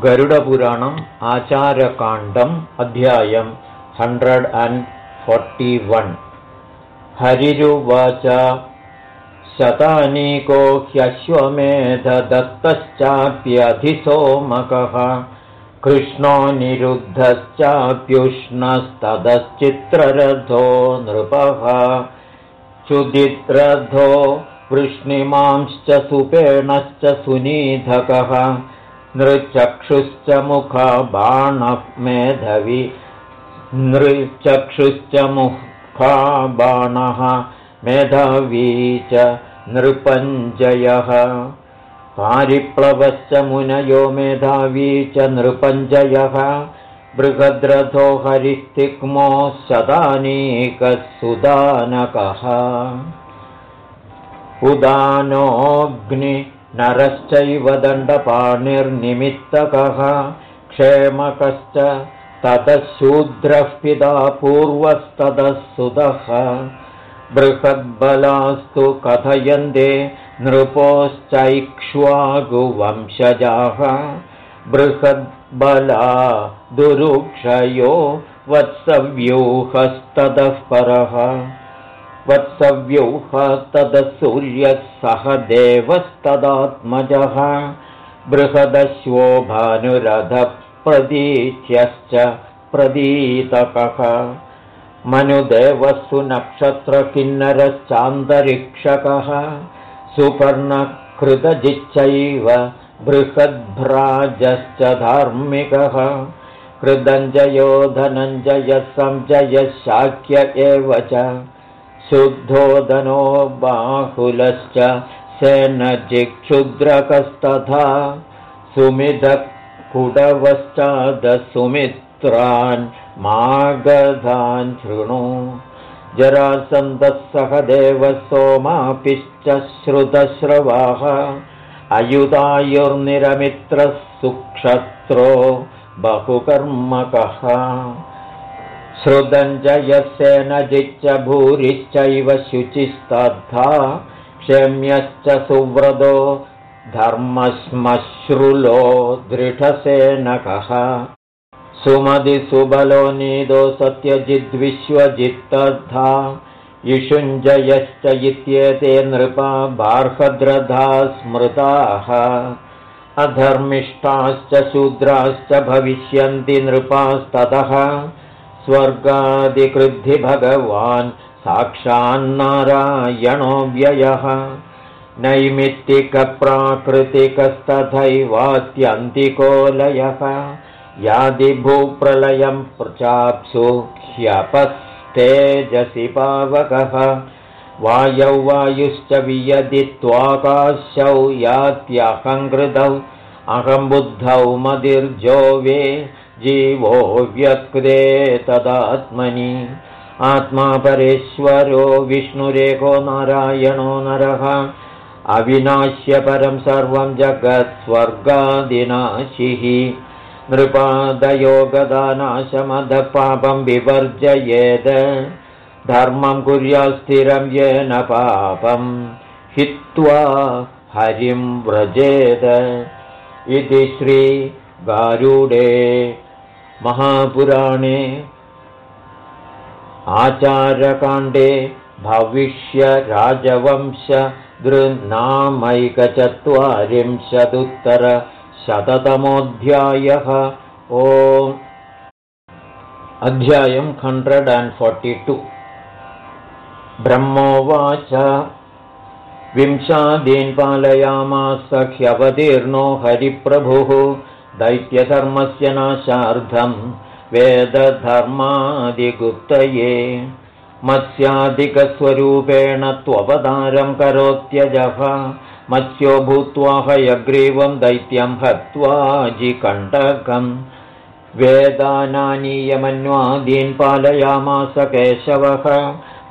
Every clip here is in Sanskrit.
गरुडपुराणम् आचारकाण्डम् अध्यायम् हण्ड्रेड् अण्ड् फोर्टि वन्। हरिरुवाच शतानीको ह्यश्वमेधदत्तश्चाप्यधिसोमकः कृष्णो नृपः चुदित्ररथो वृष्णिमांश्च सुपेणश्च सुनीधकः नृचक्षुश्च मुखबाणः मेधवि। नृचक्षुश्च मुखाबाणः मेधावी च नृपञ्जयः। पारिप्लवश्च मुनयो मेधावी च नृपञ्जयः। बृहद्रथो हरिस्तिग्मो शदानीकः सुदानकः उदानोऽग्नि नरश्चैव दण्डपाणिर्निमित्तकः क्षेमकश्च ततः शूद्रः पिता पूर्वस्ततः सुतः। बृहद्बलास्तु कथयन्ते नृपोश्चैक्ष्वागुवंशजाः। बृहद्बला दुरुक्षयो वत्सव्यूहस्ततः परः वत्सव्यूह तदसूर्यः सह देवस्तदात्मजः बृहदश्वो भानुरथप्रदीच्यश्च प्रदीतकः। मनुदेवः नक्षत्रकिन्नरश्चान्तरिक्षकः सुपर्णकृतजिच्चैव बृहद्भ्राजश्च धार्मिकः। कृदञ्जयो धनञ्जयः सञ्जयः शाक्य एव च शुद्धोदनो बाहुलश्च सेनजिक्षुद्रकस्तथा सुमिधकुडवश्चादसुमित्रान् मागधान् शृणु। जरासन्दः सह देवः सोमापिश्च श्रुतश्रवाः अयुधायुर्निरमित्रः सुक्षत्रो बहुकर्मकः श्रुतञ्जयस्येनजिच्च भूरिश्चैव शुचिस्तद्धा क्षेम्यश्च सुव्रतो धर्मश्मश्रुलो दृढसेनकः। सुमदिसुबलो नीदो सत्यजिद्विश्वजित्तद्धा इषुञ्जयश्च इत्येते नृपा बार्हद्रधा स्मृताः। अधर्मिष्ठाश्च शूद्राश्च भविष्यन्ति नृपास्ततः स्वर्गादिकृद्धि भगवान् साक्षान्नारायणो व्ययः। नैमित्तिकप्राकृतिकस्तथैवात्यन्तिको लयः यादिभूप्रलयम् प्रचाप्सु ह्यपस्तेजसि पावकः। वायौ वायुश्च वियदि त्वाकाशौ यात्यहङ्कृतौ अहम्बुद्धौ मदिर्जो वे जीवो व्यक्ते तदात्मनि। आत्मा परेश्वरो विष्णुरेको नारायणो नरः। अविनाश्यपरं सर्वं जगत्स्वर्गादिनाशिः। नृपादयो गदानाशमधपापं विवर्जयेद। धर्मं कुर्या स्थिरं येन पापं हित्वा हरिं व्रजेद। इति श्री गारुडे महापुराणे आचारकाण्डे भविष्यराजवंशदृन्नामैकचत्वारिंशदुत्तरशततमोऽध्यायः ओ अध्यायम् हण्ड्रेड् अण्ड् फोर्टि टु। ब्रह्मोवाच। विंशादीन् पालयामास ह्यवतीर्णो हरिप्रभुः दैत्यधर्मस्य नाशार्धम् वेदधर्मादिगुप्तये मत्स्याधिकस्वरूपेण त्ववतारम् करोत्यजः मत्स्यो भूत्वा हयग्रीवम् दैत्यम् हत्वा जिकण्टकम् वेदानानीयमन्वादीन् पालयामास केशवः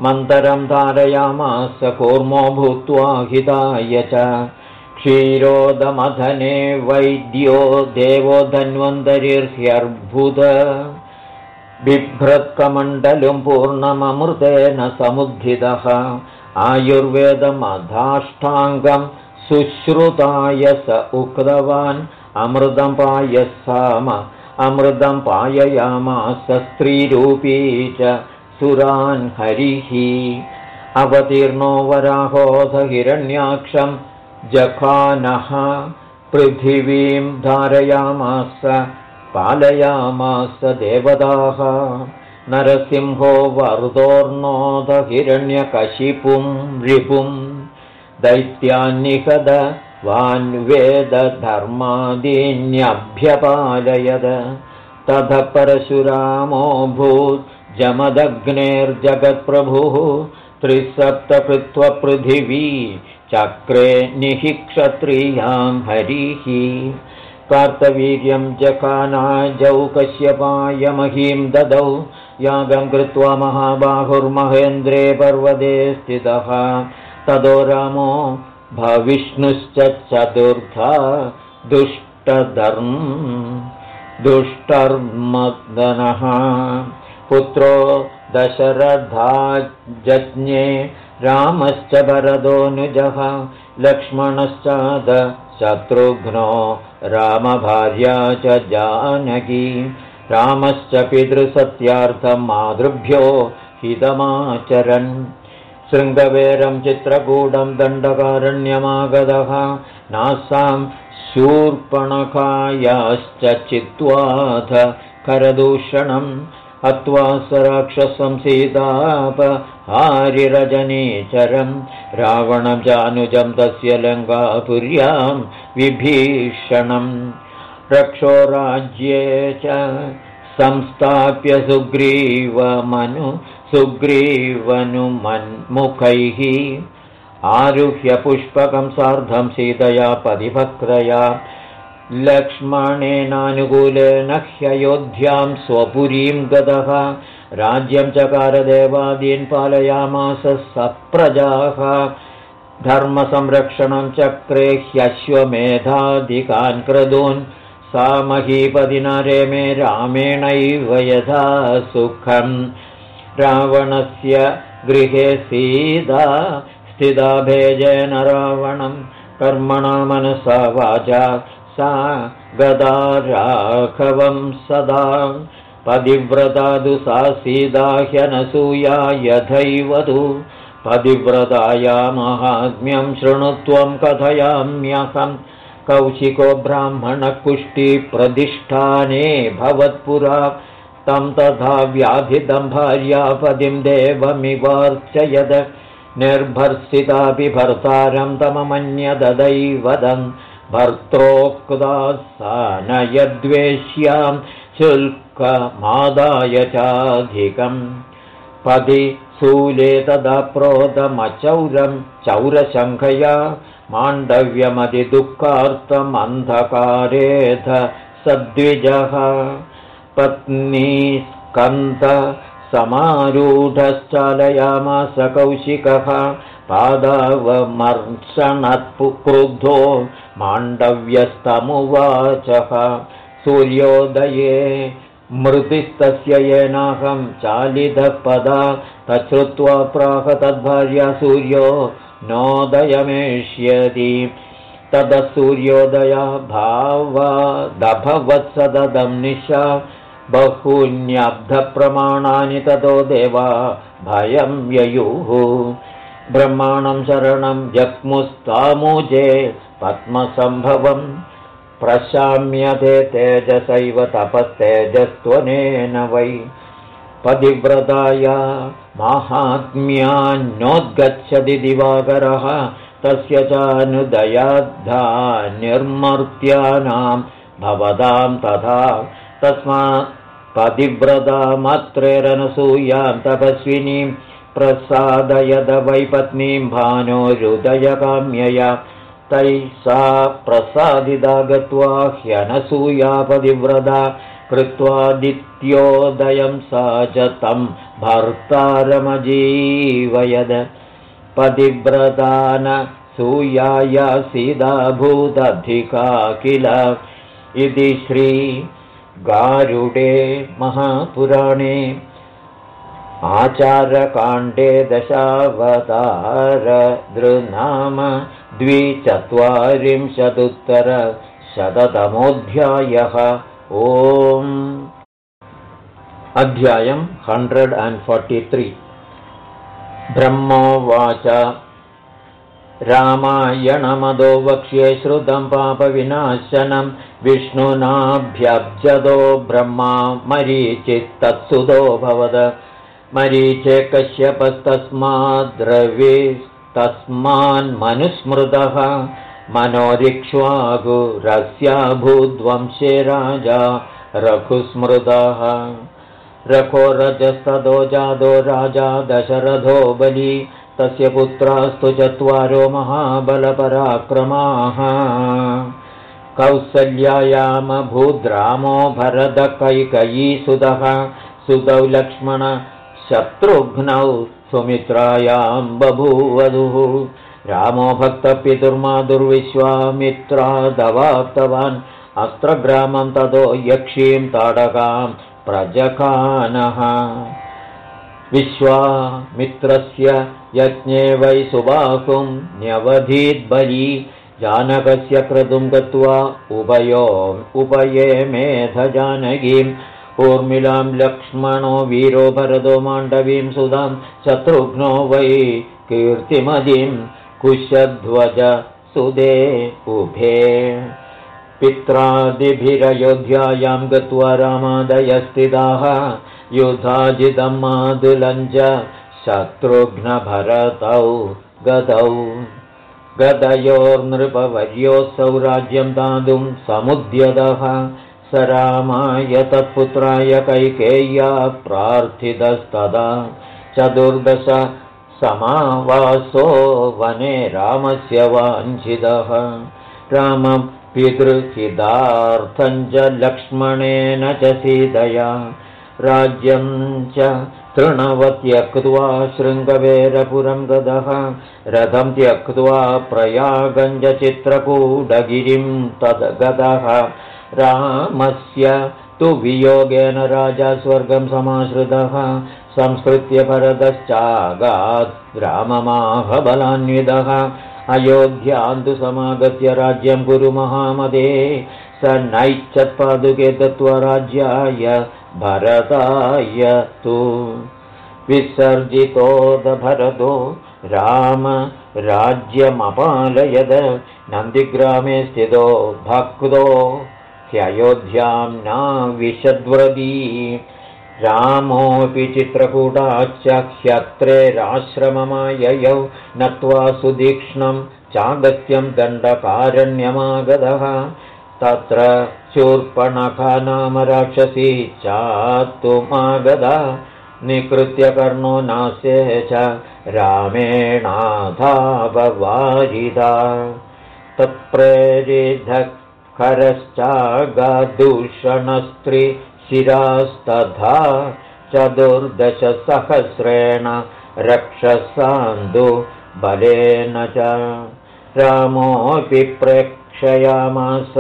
मन्तरम् धारयामास कूर्मो भूत्वा हिताय च क्षीरोदमधने वैद्यो देवो धन्वन्तरिर्ह्यर्भुत। बिभ्रत्कमण्डलम् पूर्णममृतेन समुद्धितः। आयुर्वेदमधाष्टाङ्गम् शुश्रुताय स उक्तवान्। अमृतं पायसाम अमृतं पाययामास स्त्रीरूपी च सुरान् हरिः। अवतीर्णो वराहोध हिरण्याक्षं जखानः पृथिवीं धारयामास पालयामास देवताः नरसिंहो वरदोर्णोदहिरण्यकशिपुं रिपुं दैत्यान्निषद वान्वेदधर्मादीन्यभ्यपालयद। तथ परशुरामोऽभूत् जमदग्नेर्जगत्प्रभुः त्रिसप्तकृत्वपृथिवी चक्रे निहि क्षत्रियां हरिः। कार्तवीर्यं जखानाजौ कश्यपायमहीं ददौ। यागं कृत्वा महाबाहुर्महेन्द्रे पर्वते स्थितः। तदो रामो भविष्णुश्च चतुर्था दुष्टधर्म। दुष्टर्मदनः। पुत्रो दशरथाजज्ञे रामश्च भरदोऽनुजः लक्ष्मणश्चाद शत्रुघ्नो रामभार्या च जानकी। रामश्च पितृसत्यार्थं मातृभ्यो हितमाचरन्। शृङ्गवेरं चित्रकूटं दण्डकारण्यमागतः नासां शूर्पणकायाश्च चित्वाथ करदूषणम् हत्वा स राक्षसं सीताप हारिरजनीचरं रावणं चानुजं तस्य लङ्कापुर्यां विभीषणम् रक्षो राज्ये च संस्थाप्य सुग्रीवमनु सुग्रीवनुमन्मुखैः आरुह्य पुष्पकं सार्धं सीतया पदिभक्तया लक्ष्मणेनानुकूलेन ह्ययोध्यां स्वपुरीं गतः। राज्यं चकारदेवादीन् पालयामास सप्रजाः। धर्मसंरक्षणं चक्रे ह्यश्वमेधाधिकान् क्रदून्। सा महीपदिनारेमे रामेणैव यथा सुखम्। रावणस्य गृहे सीता स्थिता भेजेन रावणं। कर्मणा मनसा वाचा सा गदा राघवं सदा सीदा ह्यनसूया यथैवधु पदिव्रताया माहात्म्यं शृणुत्वं कथयाम्यहं। कौशिको ब्राह्मणकुष्टिप्रतिष्ठाने भवत्पुरा। तं तथा व्याधितं भार्यापदिं देवमिवार्चयद। निर्भर्सितापि भर्तारं तममन्यददैवदम् भर्त्रोक्तासानयद्वेष्यां शुल्कमादाय चाधिकम् पदि शूले तदा प्रोदमचौरं चौरशङ्खया माण्डव्यमधिदुःखार्थमन्धकारेध सद्विजः पत्नी स्कन्ध समारूढश्चालयामास कौशिकः पादावमर्षणत्पुक्रुद्धो माण्डव्यस्तमुवाचः। सूर्योदये मृतिस्तस्य येनाहं चालितः पदा तच्छ्रुत्वा प्राह तद्भार्या सूर्यो नोदयमेष्यति। ततः सूर्योदया भावादभवत्सदं निशा बहून्यब्धप्रमाणानि ततो देवा भयं ययुः ब्रह्माणं शरणं जग्मुस्तामुजे पद्मसम्भवम् प्रशाम्यते तेजसैव तपस्तेजस्त्वनेन वै पदिव्रताया माहात्म्यान्नोद्गच्छति दिवाकरः तस्य चानुदयाद्धा निर्मर्त्यानां भवतां तथा तस्मात् पतिव्रतामत्रेरनसूयां तपस्विनीं प्रसादयद वैपत्नीं भानोरुदयकाम्यया तैः सा प्रसादिता गत्वा ह्यनसूयापदिव्रता कृत्वादित्योदयं सा च तं भर्तारमजीवयद। पतिव्रतान सूयाया सीदाभूतधिका किल इति श्रीगारुडे महापुराणे आचारकाण्डे दशावतारदृनाम द्विचत्वारिंशदुत्तरशततमः शततमोऽध्यायः। ओम्। अध्यायम् हण्ड्रेड् अण्ड् फोर्टि त्री ब्रह्मोवाच। रामायणमदो वक्ष्ये श्रुतं पापविनाशनं विष्णुनाभ्यब्जदो ब्रह्मा मरीचित्तत्सुतो भवद मरीचे कश्यपस्तस्माद्रविस्तस्मान्मनुस्मृतः मनोरिक्ष्वागुरस्याभूद्वंशे राजा रघुस्मृतः। रघो रजस्तदो जादो राजा दशरथो बली तस्य पुत्रास्तु चत्वारो महाबलपराक्रमाः। कौसल्यायामभूद्रामो भरदकैकयीसुतः सुतौ लक्ष्मणशत्रुघ्नौ सुमित्रायां बभूवधुः। रामो भक्तपितुर्मादुर्विश्वामित्रादवाप्तवान् अस्त्रग्रामं ततो यक्षीं ताडकां प्रजखानः विश्वामित्रस्य यज्ञे वै सुबाहुं न्यवधीद्बली। जानकस्य क्रतुं गत्वा उभयो उपये मेधजानकीम् ऊर्मिलां लक्ष्मणो वीरो भरतो माण्डवीं सुधां शत्रुघ्नो वै कीर्तिमदीं कुशध्वज सुदे उभे। पित्रादिभिरयोध्यायां गत्वा रामादयस्थिताः युधाजितं मादुलञ्च शत्रुघ्नभरतौ गतौ। गतयोर्नृपवर्योऽसौ राज्यं दातुं समुद्यतः स रामाय तत्पुत्राय कैकेय्या प्रार्थितस्तदा। चतुर्दश समावासो वने रामस्य वाञ्छितः। रामं पितृहितार्थं च लक्ष्मणेन च सीतया। राज्यं च तृणवत्यक्त्वा शृङ्गवेरपुरं गदः। रथं त्यक्त्वा प्रयागञ्ज चित्रकूटगिरिं तद्गतः रामस्य तु वियोगेन राजा स्वर्गं समाश्रितः संस्कृत्य भरतश्चागात् राममाहबलान्वितः। अयोध्यान्तु समागत्य राज्यं गुरुमहामदे स नैच्छत्पादुके दत्त्वा राज्याय भरताय तु। विसर्जितोदभरतो राम राज्यमपालयद नन्दिग्रामे स्थितो भक्तो ह्ययोध्यां न विशद्व्रदी रामोऽपि चित्रकूटाच्च ह्यत्रेराश्रममाययौ नत्वा सुदीक्ष्णं चागत्यं दण्डकारण्यमागतः। तत्र शूर्पणखा नाम राक्षसी चात्तुमागदा निकृत्य कर्णो नास्ये च रामेणाधाववारिदा तत्प्रेरिधखरश्चागदूषणस्त्रि शिरास्तथा चतुर्दशसहस्रेण रक्षसान्दु बलेन च। रामोऽपि प्रेक्षयामास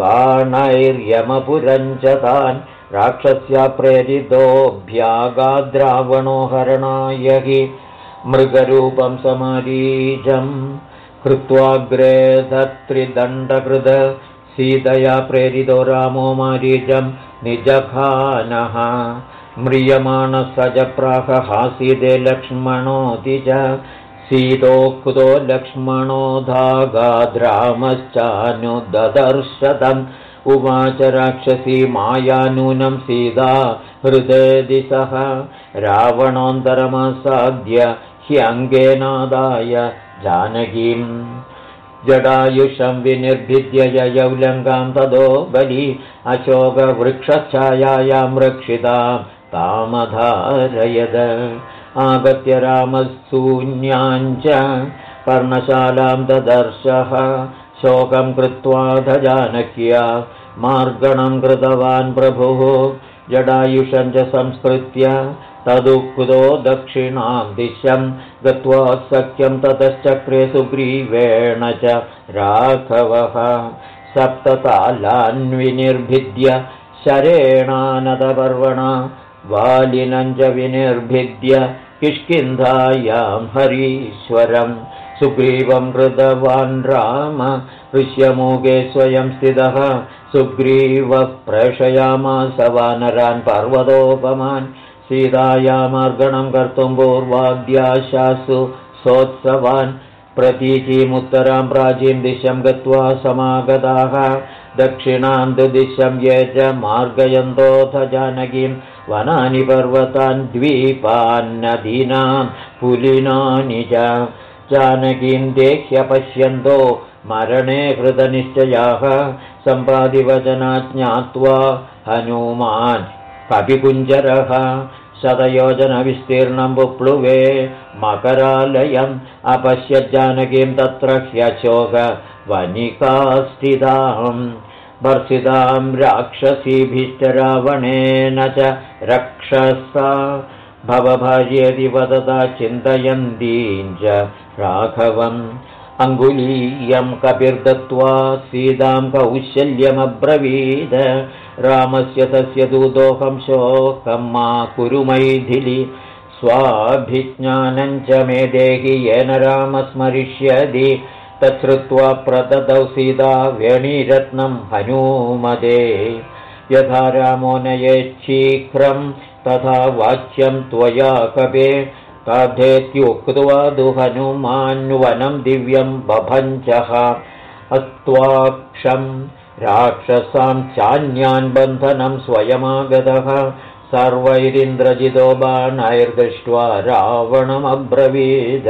बाणैर्यमपुरञ्च तान् राक्षस्या प्रेरितोऽभ्यागाद्रावणो हरणाय हि मृगरूपं समारीजम् कृत्वाग्रे धत्रिदण्डकृद सीतया प्रेरितो रामो मारीजं निजखानः। म्रियमाणसजप्राहहासीदे लक्ष्मणोति च सीतोक्तो लक्ष्मणो धागाद्रामश्चानुददर्शतम्। उवाच राक्षसी मायानूनं सीता हृदय दिशः। रावणोऽन्तरमसाद्य ह्यङ्गेनादाय जानकीम् जडायुषं विनिर्भिद्य ययौ लङ्कां तदो बलि अशोकवृक्षच्छायायां रक्षितां तामधारयद। आगत्य रामशून्याञ्च पर्णशालां ददर्शः। शोकं कृत्वा धजानक्या मार्गणं कृतवान् प्रभुः। जडायुषं च संस्कृत्य तदुक्तो दक्षिणां दिशं गत्वा सख्यं ततश्चक्रे सुग्रीवेण च राघवः। सप्ततालान्विनिर्भिद्य शरेणानदपर्वणा वालिनं च विनिर्भिद्य किष्किन्धायां हरीश्वरं। सुग्रीवं कृतवान् राम ऋष्यमोगे स्वयं स्थितः। सुग्रीवः प्रेषयामास वानरान् पर्वतोपमान् सीतायामार्गणं कर्तुं पूर्वाद्याशासु सोत्सवान् प्रतीचीमुत्तरां प्राचीं दिशं गत्वा समागताः। दक्षिणान्तुदिशं ये च मार्गयन्तोऽथ जानकीं। वनानि पर्वतान् द्वीपान्नदीनां पुलिनानि च। जानकीं देह्यपश्यन्तो मरणे कृतनिश्चयाः सम्पादिवचना ज्ञात्वा हनुमान् कपिकुञ्जरः शतयोजनविस्तीर्णं बुप्लुवे मकरालयम् अपश्यज्जानकीं तत्र ह्यशोकवनिकास्थिताम् वर्षितां राक्षसीभिश्च रावणेन च रक्षसा। भवभार्येति वदता चिन्तयन्तीं च राघवम् अङ्गुलीयं कपिर्दत्त्वा सीतां कौशल्यमब्रवीद। रामस्य तस्य दूतोऽहं शोकं मा कुरु मैथिलि। स्वाभिज्ञानं च मे देहि येन राम स्मरिष्यति। तच्छ्रुत्वा प्रददौ सीता वेणीरत्नं हनूमदे यथा रामो नयेच्छीघ्रं तथा वाच्यं त्वया कवे तथेत्युक्त्वा दु हनुमान्वनं दिव्यं बभञ्चः। अस्त्वाक्षम् राक्षसां चान्यान् बन्धनं स्वयमागतः। सर्वैरिन्द्रजितो बाणैर्दृष्ट्वा रावणमब्रवीद।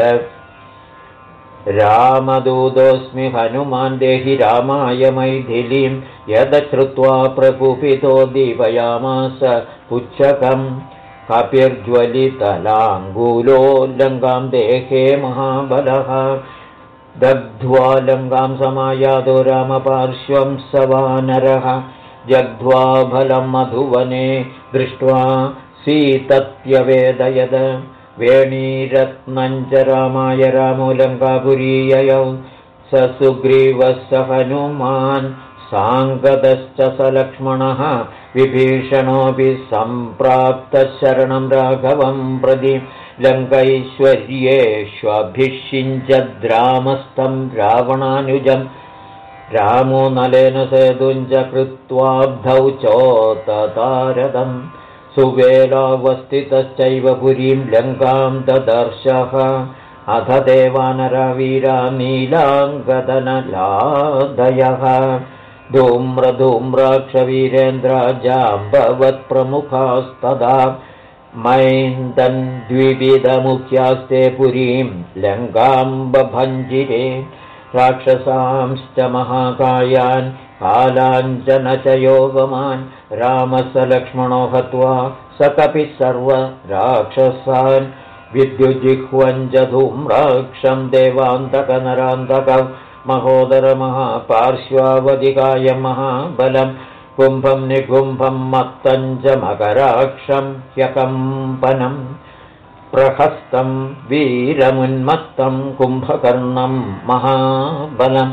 रामदूतोऽस्मि हनुमान् देहि रामाय मैथिलीं यदश्रुत्वा प्रकुपितो दीपयामास पुच्छकम् कपिर्ज्वलितलाङ्गूलो लङ्गां देहे महाबलः। दग्ध्वा लङ्गां समायातो रामपार्श्वं स वानरः जग्ध्वा फलं मधुवने दृष्ट्वा सीतत्यवेदयद। वेणीरत्नञ्च रामाय रामो लङ्कापुरीययौ। स सुग्रीवः स हनुमान् साङ्गतश्च स लक्ष्मणः विभीषणोऽपि सम्प्राप्तः शरणं राघवं प्रति लङ्कैश्वर्येष्वभिषिञ्चद्रामस्थं रावणानुजम् रामो नलेन सेतुञ्च कृत्वाब्धौ चोततारदम् सुवेलावस्थितश्चैव पुरीं लङ्कां ददर्शः। अथ देवानरवीरा नीलाङ्गदनलादयः धूम्रधूम्राक्षवीरेन्द्राजाम्बवत्प्रमुखास्तदा मैन्दन् द्विविधमुख्यास्ते पुरीं लङ्गाम्बभञ्जिरे राक्षसांश्च महाकायान् कालाञ्चन च योगमान् रामस्य लक्ष्मणो हत्वा स कपिः सर्वराक्षसान् विद्युजिह्वञ्च धूम्राक्षं देवान्तकनरान्तकौ महोदरमहापार्श्वावधिकाय महाबलम् कुम्भं निकुम्भं मत्तं च मकराक्षं ह्यकम्पनं प्रहस्तं वीरमुन्मत्तं कुम्भकर्णं महाबलं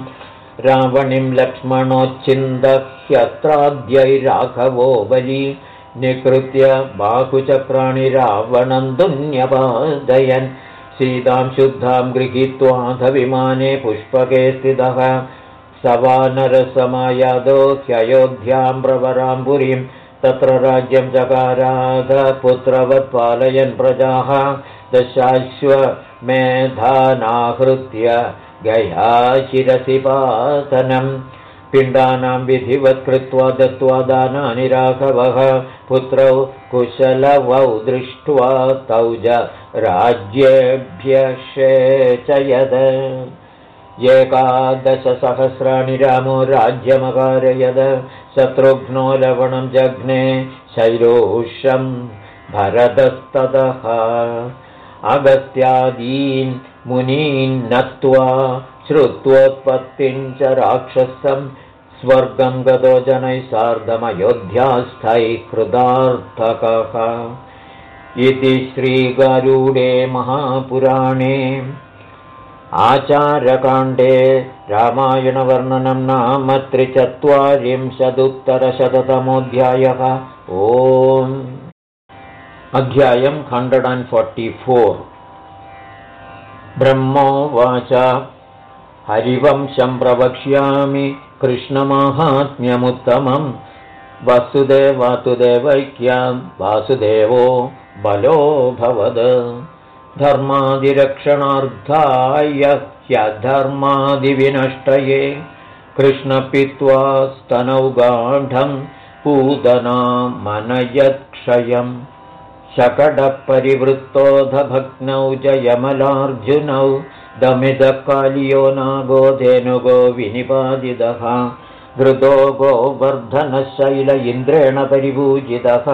रावणिं लक्ष्मणोच्छिन्दह्यत्राद्यैराघवो बली निकृत्य बाहुचक्राणि रावणं दुन्यपादयन् सीतां शुद्धां गृहीत्वा विमाने पुष्पके स्थितः। सवानरसमायादो ह्ययोध्यां प्रवरां पुरीं तत्र राज्यं चकाराधपुत्रवत् पालयन् प्रजाः। दशाश्वमेधानाहृत्य गया शिरसि पातनम्। पिण्डानां विधिवत् कृत्वा दत्त्वा दानानि राघवः। पुत्रौ कुशलवौ दृष्ट्वा तौ च राज्येभ्यषेचयद एकादशसहस्राणि रामो राज्यमकारयद शत्रुघ्नो लवणं जघ्ने शैलोषं भरतस्ततः। अगत्यादीन् मुनीन् नत्वा श्रुत्वोत्पत्तिं च राक्षसं स्वर्गं गतो जनैः सार्धमयोध्यास्थैः कृतार्थकः इति श्रीगरुडे महापुराणे आचारकाण्डे रामायणवर्णनं नाम त्रिचत्वारिंशदुत्तरशततमोऽध्यायः। ओम्। अध्यायम् हण्ड्रेड् अण्ड् फोर्टि फोर्। ब्रह्मोवाच हरिवंशं प्रवक्ष्यामि कृष्णमाहात्म्यमुत्तमम् वसुदेवातुदेवैक्यां वासुदेवो बलोऽभवद धर्मादिरक्षणार्थाय ह्यधर्मादिविनष्टये कृष्णपित्वा स्तनौगाढं पूतना मनयत्क्षयम् शकटपरिवृत्तोऽधभग्नौ जयमलार्जुनौ दमिदकालियो नागोधेनुगो विनिपादितः। घृतो गोवर्धनशैल इन्द्रेण परिपूजितः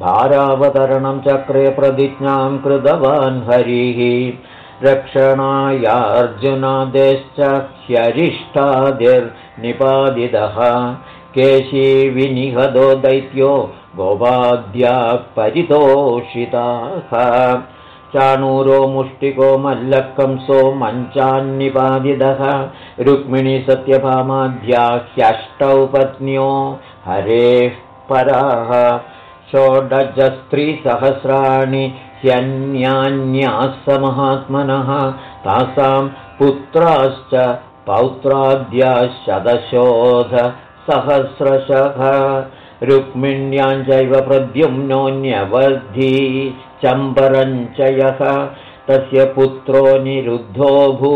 भारावतरणं चक्रे प्रतिज्ञां कृतवान् हरिः। रक्षणायार्जुनादेश्च ह्यरिष्टादिर्निपादितः केशी विनिहदो दैत्यो गोपाद्याः परितोषिताः। चाणूरो मुष्टिको मल्लकंसो मञ्चान्निपादितः। रुक्मिणी सत्यभामाद्या ह्यष्टौ पत्न्यो हरेः पराः षोडजस्त्रीसहस्राणि ह्यन्यान्याः समहात्मनः तासां पुत्राश्च पौत्राद्याः शतशोधसहस्रशः रुक्मिण्याञ्चैव प्रद्युम्नोऽन्यवर्धी चम्बरञ्चयः। तस्य पुत्रो निरुद्धो भू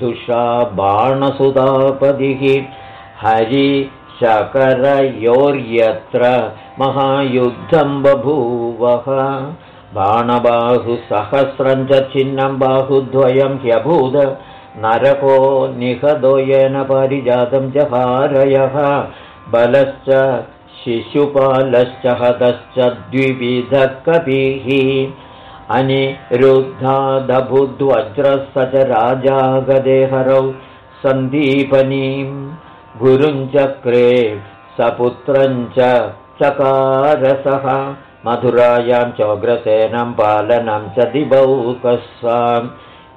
दुषा बाणसुतापदिः हरिशकरयोर्यत्र महायुद्धं बभूवः बाणबाहुसहस्रं च छिन्नं बाहुद्वयं ह्यभूद। नरको निहदो येन परिजातं च हारयः बलश्च शिशुपालश्च हतश्च द्विविधः अनिरुद्धादभुद्वज्रः स च राजागदेहरौ सन्दीपनीं गुरुञ्चक्रे सपुत्रञ्च चकारसः। मधुरायां चोग्रसेनं पालनं च दिबौकस्वाम्।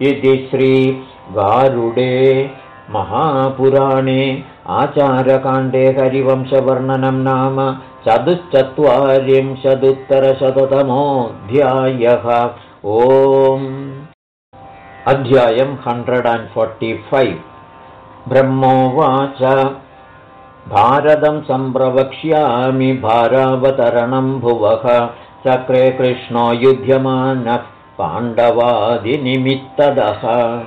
इति श्रीगारुडे महापुराणे आचारकाण्डे हरिवंशवर्णनं नाम चतुश्चत्वारिंशदुत्तरशततमोऽध्यायः। ओम्। अध्यायं हण्ड्रेड् अण्ड् फोर्टि फैव् ब्रह्मोवाच भारतं सम्प्रवक्ष्यामि भारावतरणं भुवः। चक्रे कृष्णो युध्यमानः पाण्डवादिनिमित्तदः।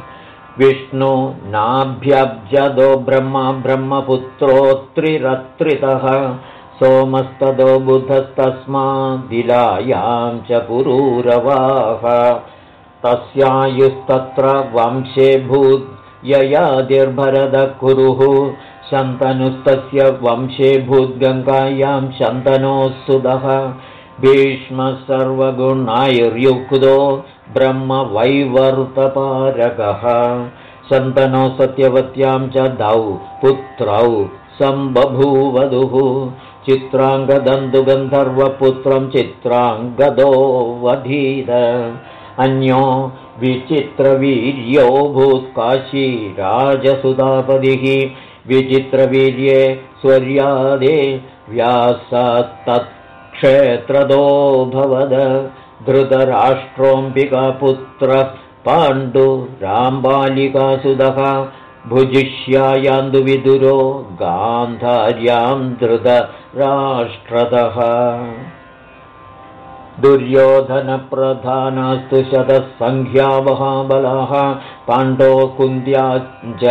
विष्णु नाभ्यब्जदो ब्रह्म ब्रह्मपुत्रोत्रिरत्रितः। सोमस्तदो बुधस्तस्मादिलायां च पुरूरवाः। तस्यायुस्तत्र वंशे भूद्ययादिर्भरदः कुरुः शन्तनुस्तस्य वंशे भूद्गङ्गायां शन्तनोः सुदः भीष्मः सर्वगुणायुर्युक्तो ब्रह्मवैवर्तपारकः शन्तनो सत्यवत्यां च दौ पुत्रौ सम्बभूवधुः। चित्राङ्गदन्तुगन्धर्वपुत्रं चित्राङ्गदो वधीर अन्यो विचित्रवीर्यो भूत्काशी राजसुधापदिः। विचित्रवीर्ये स्वर्यादे व्यासत्तत्क्षेत्रदो भवद। धृतराष्ट्रोऽम्बिकापुत्रः पाण्डुराम्बालिकासुदः भुजिष्यायान्दुविदुरो गान्धार्यां धृतराष्ट्रतः दुर्योधनप्रधानास्तु शतः सङ्ख्यावहाबलाः पाण्डो कुन्द्याञ्च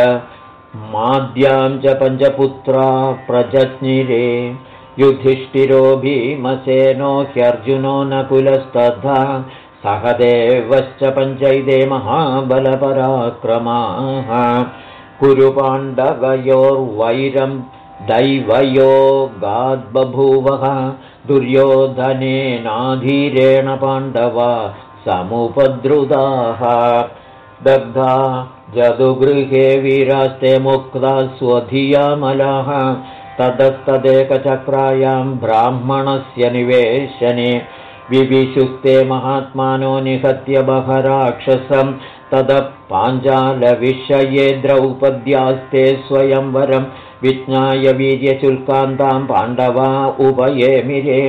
माद्यां च पञ्चपुत्रा प्रजज्ञिरे युधिष्ठिरो भीमसेनो ह्यर्जुनो नकुलस्तथा सहदेवश्च पञ्चैदे महाबलपराक्रमाः कुरुपाण्डवयोर्वैरं दैवयो गाद्बभूवः दुर्योधनेनाधीरेण पाण्डवा समुपद्रुताः दग्धा जदुगृहे वीरास्ते मुक्ता स्वधियामलाः। ततस्तदेकचक्रायां ब्राह्मणस्य निवेशने विविशुस्ते महात्मानो निहत्य बहराक्षसं ततः पाञ्चालविषये द्रौपद्यास्ते स्वयंवरं विज्ञाय वीर्यशुल्कान्तां पाण्डवा उभयेमिरे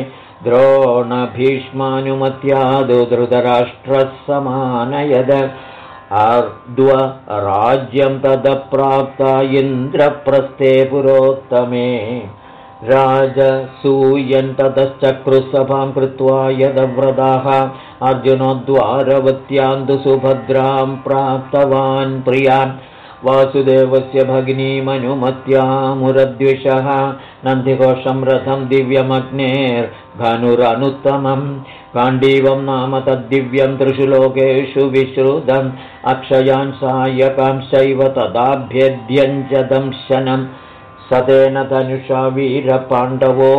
द्रोणभीष्मानुमत्यादु धृतराष्ट्रः समानयद अर्द्वराज्यं तदप्राप्ता इन्द्रप्रस्थे पुरोत्तमे। राजसूयन्ततश्चक्रुसभां कृत्वा यदव्रताः अर्जुनोद्वारवत्यान्तु सुभद्रां प्राप्तवान् प्रियान् वासुदेवस्य भगिनीमनुमत्यामुरद्विषः नन्दिघोषं रथं दिव्यमग्नेर्घनुरनुत्तमं काण्डीवं नाम तद्दिव्यं त्रिषु लोकेषु विश्रुतम् अक्षयान् सायकांशैव तदाभ्यद्यञ्जदंशनम् सतेन तनुषा वीरपाण्डवो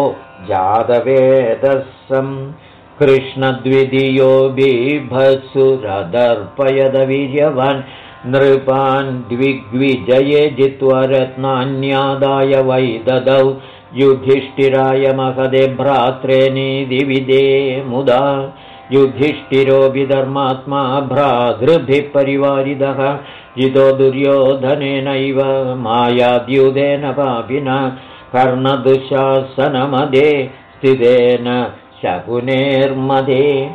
जातवेदसम् कृष्णद्वितीयो बिभसुरदर्पयदवीर्यवान् नृपान् द्विग्विजये जित्वा रत्नान्यादाय वै ददौ। युधिष्ठिराय महदे भ्रात्रे निधिविदे मुदा। युधिष्ठिरोऽपि धर्मात्मा भ्रातृभिः परिवारिदः जितो दुर्योधनेनैव मायाद्युदेन पापिना। कर्णदुःशासनमदे स्थितेन शकुनेर्मदे।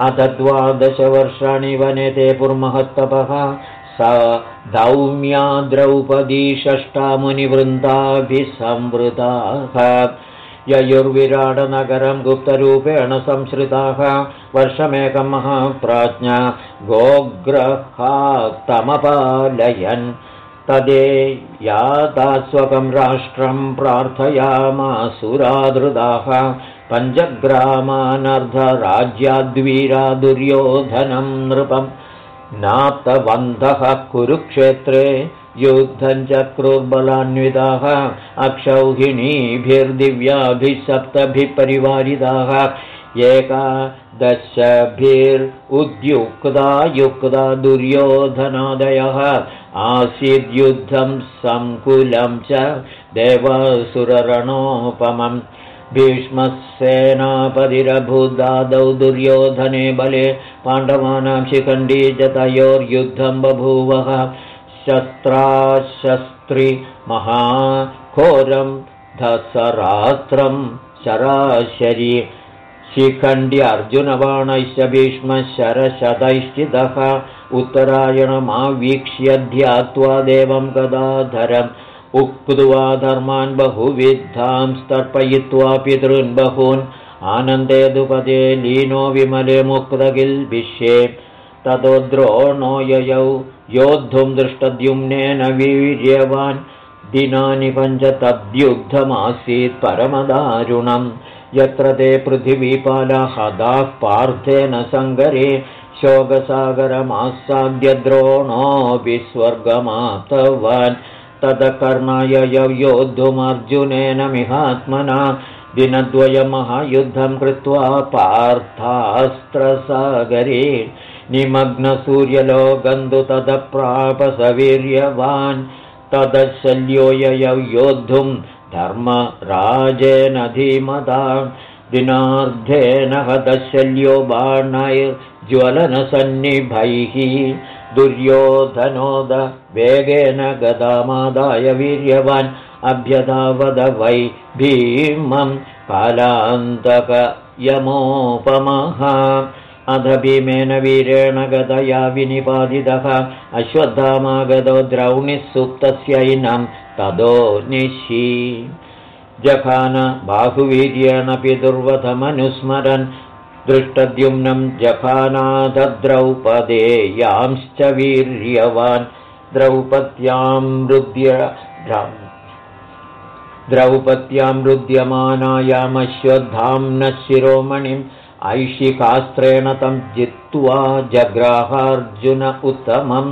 अथ द्वादशवर्षाणि वने ते पुर्महत्तपः स दौम्या द्रौपदी षष्ठामुनिवृन्दाभिसंवृताः ययुर्विराडनगरं गुप्तरूपेण संश्रिताः वर्षमेकं महाप्राज्ञा गोग्रहात्तमपालयन्। तदे यादास्वकं राष्ट्रं प्रार्थयामासुरादृदाः। पञ्चग्रामानर्धराज्याद्वीरा दुर्योधनं नृपम् नाप्तवन्धः कुरुक्षेत्रे युद्धं चक्रुर्बलान्विताः अक्षौहिणीभिर्दिव्याभिः सप्तभिः परिवारिताः एकादशभिर्उद्युक्ता युक्ता दुर्योधनादयः आसीद्युद्धं सङ्कुलं च देवासुररणोपमम् भीष्मसेनापतिरभूदादौ दुर्योधने बले पाण्डवानां शिखण्डी च तयोर्युद्धं बभूवः शस्त्राशस्त्रि महाघोरं धसरात्रं शराशरी शिखण्ड्यर्जुनबाणैश्च भीष्मशरशतैश्चितः उत्तरायणमावीक्ष्य ध्यात्वा देवं गदाधरम् उक्त्वा धर्मान् बहुविद्धां स्तर्पयित्वा पितॄन् बहून् आनन्देदुपदे लीनो विमले मुक्तगिल्बिष्ये ततो द्रोणो ययौ योद्धुं दृष्टद्युम्नेन वीर्यवान्। दिनानि पञ्च तद्युद्धमासीत् परमदारुणम् यत्र ते पृथिवीपालहदाः पार्थेन सङ्गरे शोकसागरमासाद्यद्रोणोऽपि स्वर्गमाप्तवान् ततकर्णाय योद्धुमर्जुनेन मिहात्मना दिनद्वयमहायुद्धं कृत्वा पार्थास्त्रसागरे निमग्नसूर्यलोकन्तु तदप्रापसवीर्यवान् तदशल्यो ययौ योद्धुं धर्मराजेन धीमता दिनार्धेन हतशल्यो बाणैर्ज्वलनसन्निभैः दुर्योधनोद वेगेन गदामादाय वीर्यवान् अभ्यधावद वै भीमं कालान्तकयमोपमः अध भीमेन वीरेण गदया विनिपादितः। अश्वत्थामागतो द्रौणिः सुप्तस्यैनं तदो निशि। जखान बाहुवीर्येण पितुर्वधमनुस्मरन् दृष्टद्युम्नं जखानाथद्रौपदेयांश्च वीर्यवान् द्रौपद्यां रुद्य द्रौपद्यां रुद्यमानायामश्वद्धाम्नः शिरोमणिम् ऐशिकास्त्रेण तं जित्वा जग्राहार्जुन उत्तमं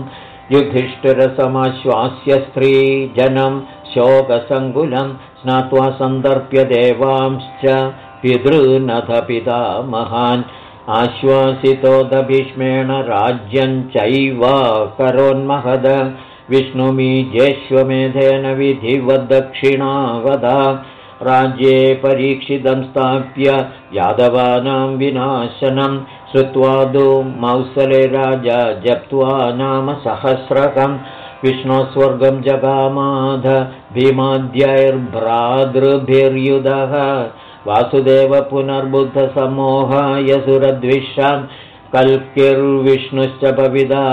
युधिष्ठिरसमाश्वास्य स्त्रीजनं शोकसङ्कुलं स्नात्वा सन्दर्प्य देवांश्च पितृनथ पिता महान् आश्वासितोदभीष्मेण राज्यं चैव करोन्महद। विष्णुमीजेष्वमेधेन विधिवद्दक्षिणावदा। राज्ये परीक्षितं स्थाप्य यादवानां विनाशनं श्रुत्वा दु मौसले राजा जप्त्वा नाम सहस्रकं। विष्णोस्वर्गं जगामाध। भीमाद्यैर्भ्रातृभिर्युधः वासुदेव पुनर्बुद्धसमोहाय सुरद्विषां कल्किर्विष्णुश्च पविदा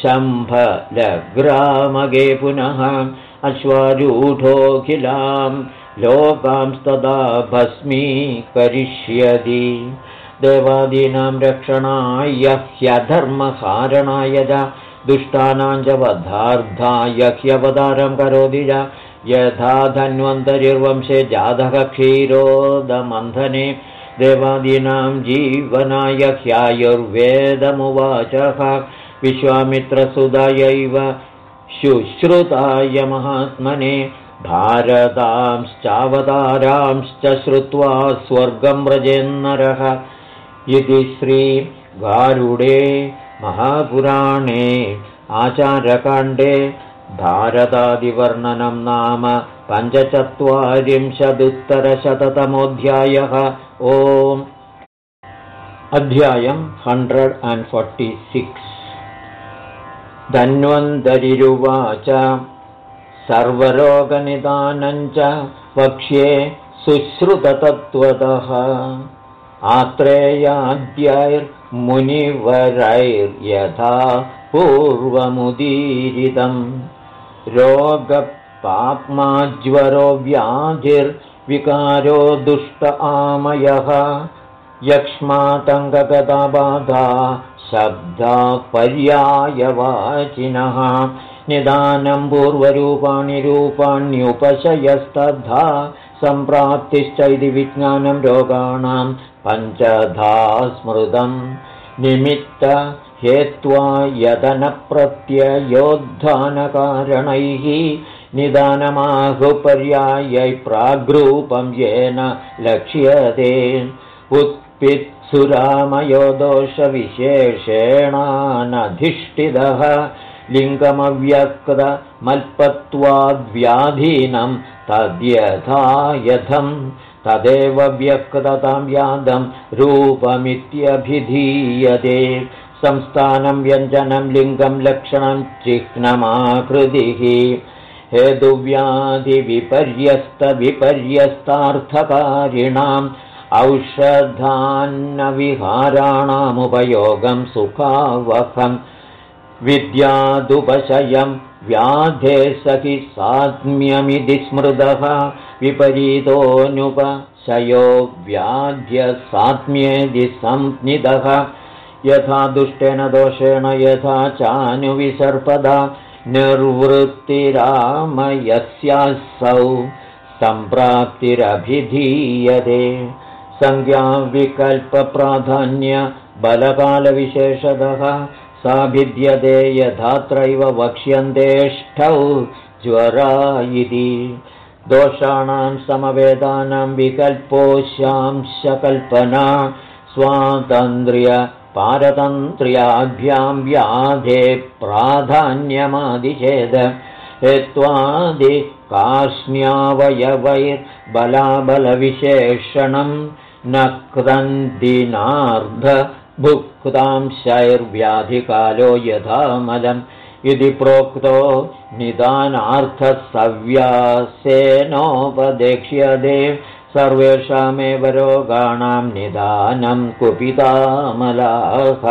शम्भलग्रामगे पुनः अश्वारूढोऽखिलां लोकांस्तदा भस्मीकरिष्यति। देवादीनां रक्षणाय ह्यधर्महारणाय च दुष्टानां च वधार्थाय ह्यवतारं करोति च यथा धन्वन्तरिर्वंशे जातः क्षीरोदमन्थने देवादीनां जीवनाय ह्यायुर्वेदमुवाचः विश्वामित्रसुदयैव शुश्रुताय महात्मने भारतांश्चावतारांश्च श्रुत्वा स्वर्गं व्रजेन्नरः। इति श्रीगारुडे महापुराणे आचारकाण्डे भारतादिवर्णनं नाम पञ्चचत्वारिंशदुत्तरशततमोऽध्यायः। ओम्। अध्यायम् हण्ड्रेड् अण्ड् फोर्टि सिक्स्। धन्वन्तरिरुवाच। सर्वरोगनिदानञ्च वक्ष्ये शुश्रुततत्त्वतः। आत्रेयाद्यैर्मुनिवरैर्यथा पूर्वमुदीरितम् रोगपाप्माज्वरो व्याधिर्विकारो दुष्ट आमयः। यक्ष्मातङ्गगताबाधा शब्दा पर्यायवाचिनः निदानं पूर्वरूपाणि रूपाण्युपशयस्तद्धा सम्प्राप्तिश्चैति विज्ञानं रोगाणां पञ्चधा स्मृतम् निमित्त हेत्वा यदनप्रत्ययोद्धानकारणैः निदानमाहुपर्यायै प्राग्रूपं येन लक्ष्यते। उत्पित्सुरामयो दोषविशेषेणानधिष्ठितः लिङ्गमव्यक्तमल्पत्वाद्व्याधीनं तद्यथा यथम् तदेव व्यक्ततां यादं रूपमित्यभिधीयते संस्थानं व्यञ्जनं लिङ्गं लक्षणं चिह्नमाकृतिः। हेतुव्याधिविपर्यस्तविपर्यस्तार्थकारिणाम् औषधान्नविहाराणामुपयोगं सुखावहं। विद्यादुपशयं व्याधे सखि सात्म्यमिति स्मृतः। विपरीतोऽनुपशयो व्याध्यसात्म्येदि संज्ञितः यथा दुष्टेन दोषेण यथा चानुविसर्पदा निर्वृत्तिरामयस्यासौ सम्प्राप्तिरभिधीयते। संज्ञाविकल्पप्राधान्यबलकालविशेषतः सा भिद्यते यथात्रैव वक्ष्यन्तेष्ठौ ज्वरा इति। दोषाणां समवेदानां विकल्पोशांशकल्पना स्वातन्त्र्य पारतन्त्र्याभ्यां व्याधे प्राधान्यमादिचेद हेत्वादिकार्ष्ण्यावयवैर्बलाबलविशेषणं न क्रन्दिनार्धभुक्तांशैर्व्याधिकालो यथामलम् इति प्रोक्तो निदानार्थः सव्यासेनोपदेक्ष्यते सर्वेषामेव रोगाणां निदानं कुपितामलाः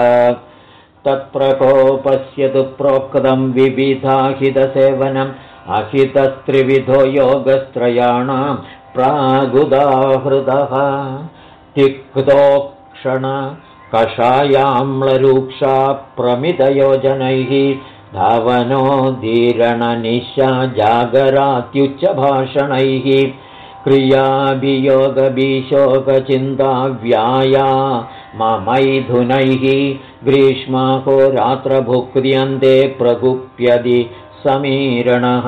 तत्प्रकोपस्य तु प्रोक्तं विविधाहितसेवनम् अहितस्त्रिविधो योगस्त्रयाणां प्रागुदाहृतः तिक्तोक्षण कषायाम्लरूक्षा प्रमितयोजनैः धावनोदीरणनिशा जागरात्युच्चभाषणैः क्रियाभियोगभिशोकचिन्ताव्याया ममैथुनैः ग्रीष्माको रात्रभुक्रियन्ते प्रगुप्यदि समीरणः।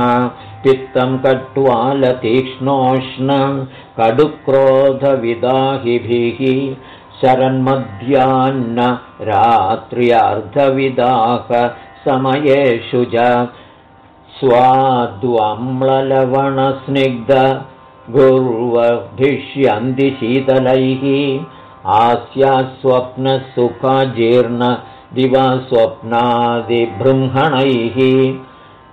पित्तं कट्वालतीक्ष्णोष्णं कटुक्रोधविदाहिभिः शरन्मध्यान्न रात्र्यर्धविदाह समयेषु च स्वाद्वम्ललवणस्निग्ध गुर्वभिष्यन्ति शीतलैः। आस्यास्वप्नसुखजीर्ण दिवा स्वप्नादिबृंहणैः